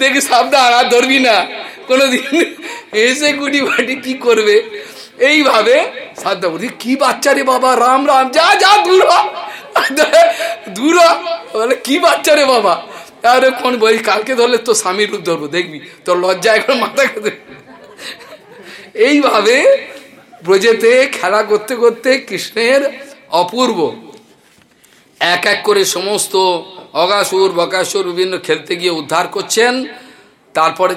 Speaker 1: দেখি সাবধান, আর ধরবি না। কোনোদিন এসে গুটি বাটি কি করবে? এইভাবে সাধ্য বলছি কি বাচ্চা রে বাবা, রাম রাম, যা যা, দূর দূর বলে, কি বাচ্চা রে বাবা? তাহলে কোন বলি, কালকে ধরলে তোর স্বামীর রূপ ধরবো, দেখবি, তোর লজ্জা এখন মাথা খেতে এইভাবে ব্রজেতে খেলা করতে করতে কৃষ্ণের অপূর্ব। এক এক করে সমস্ত অগাসুর বকাসুর বিভিন্ন খেলতে গিয়ে উদ্ধার করছেন। তারপরে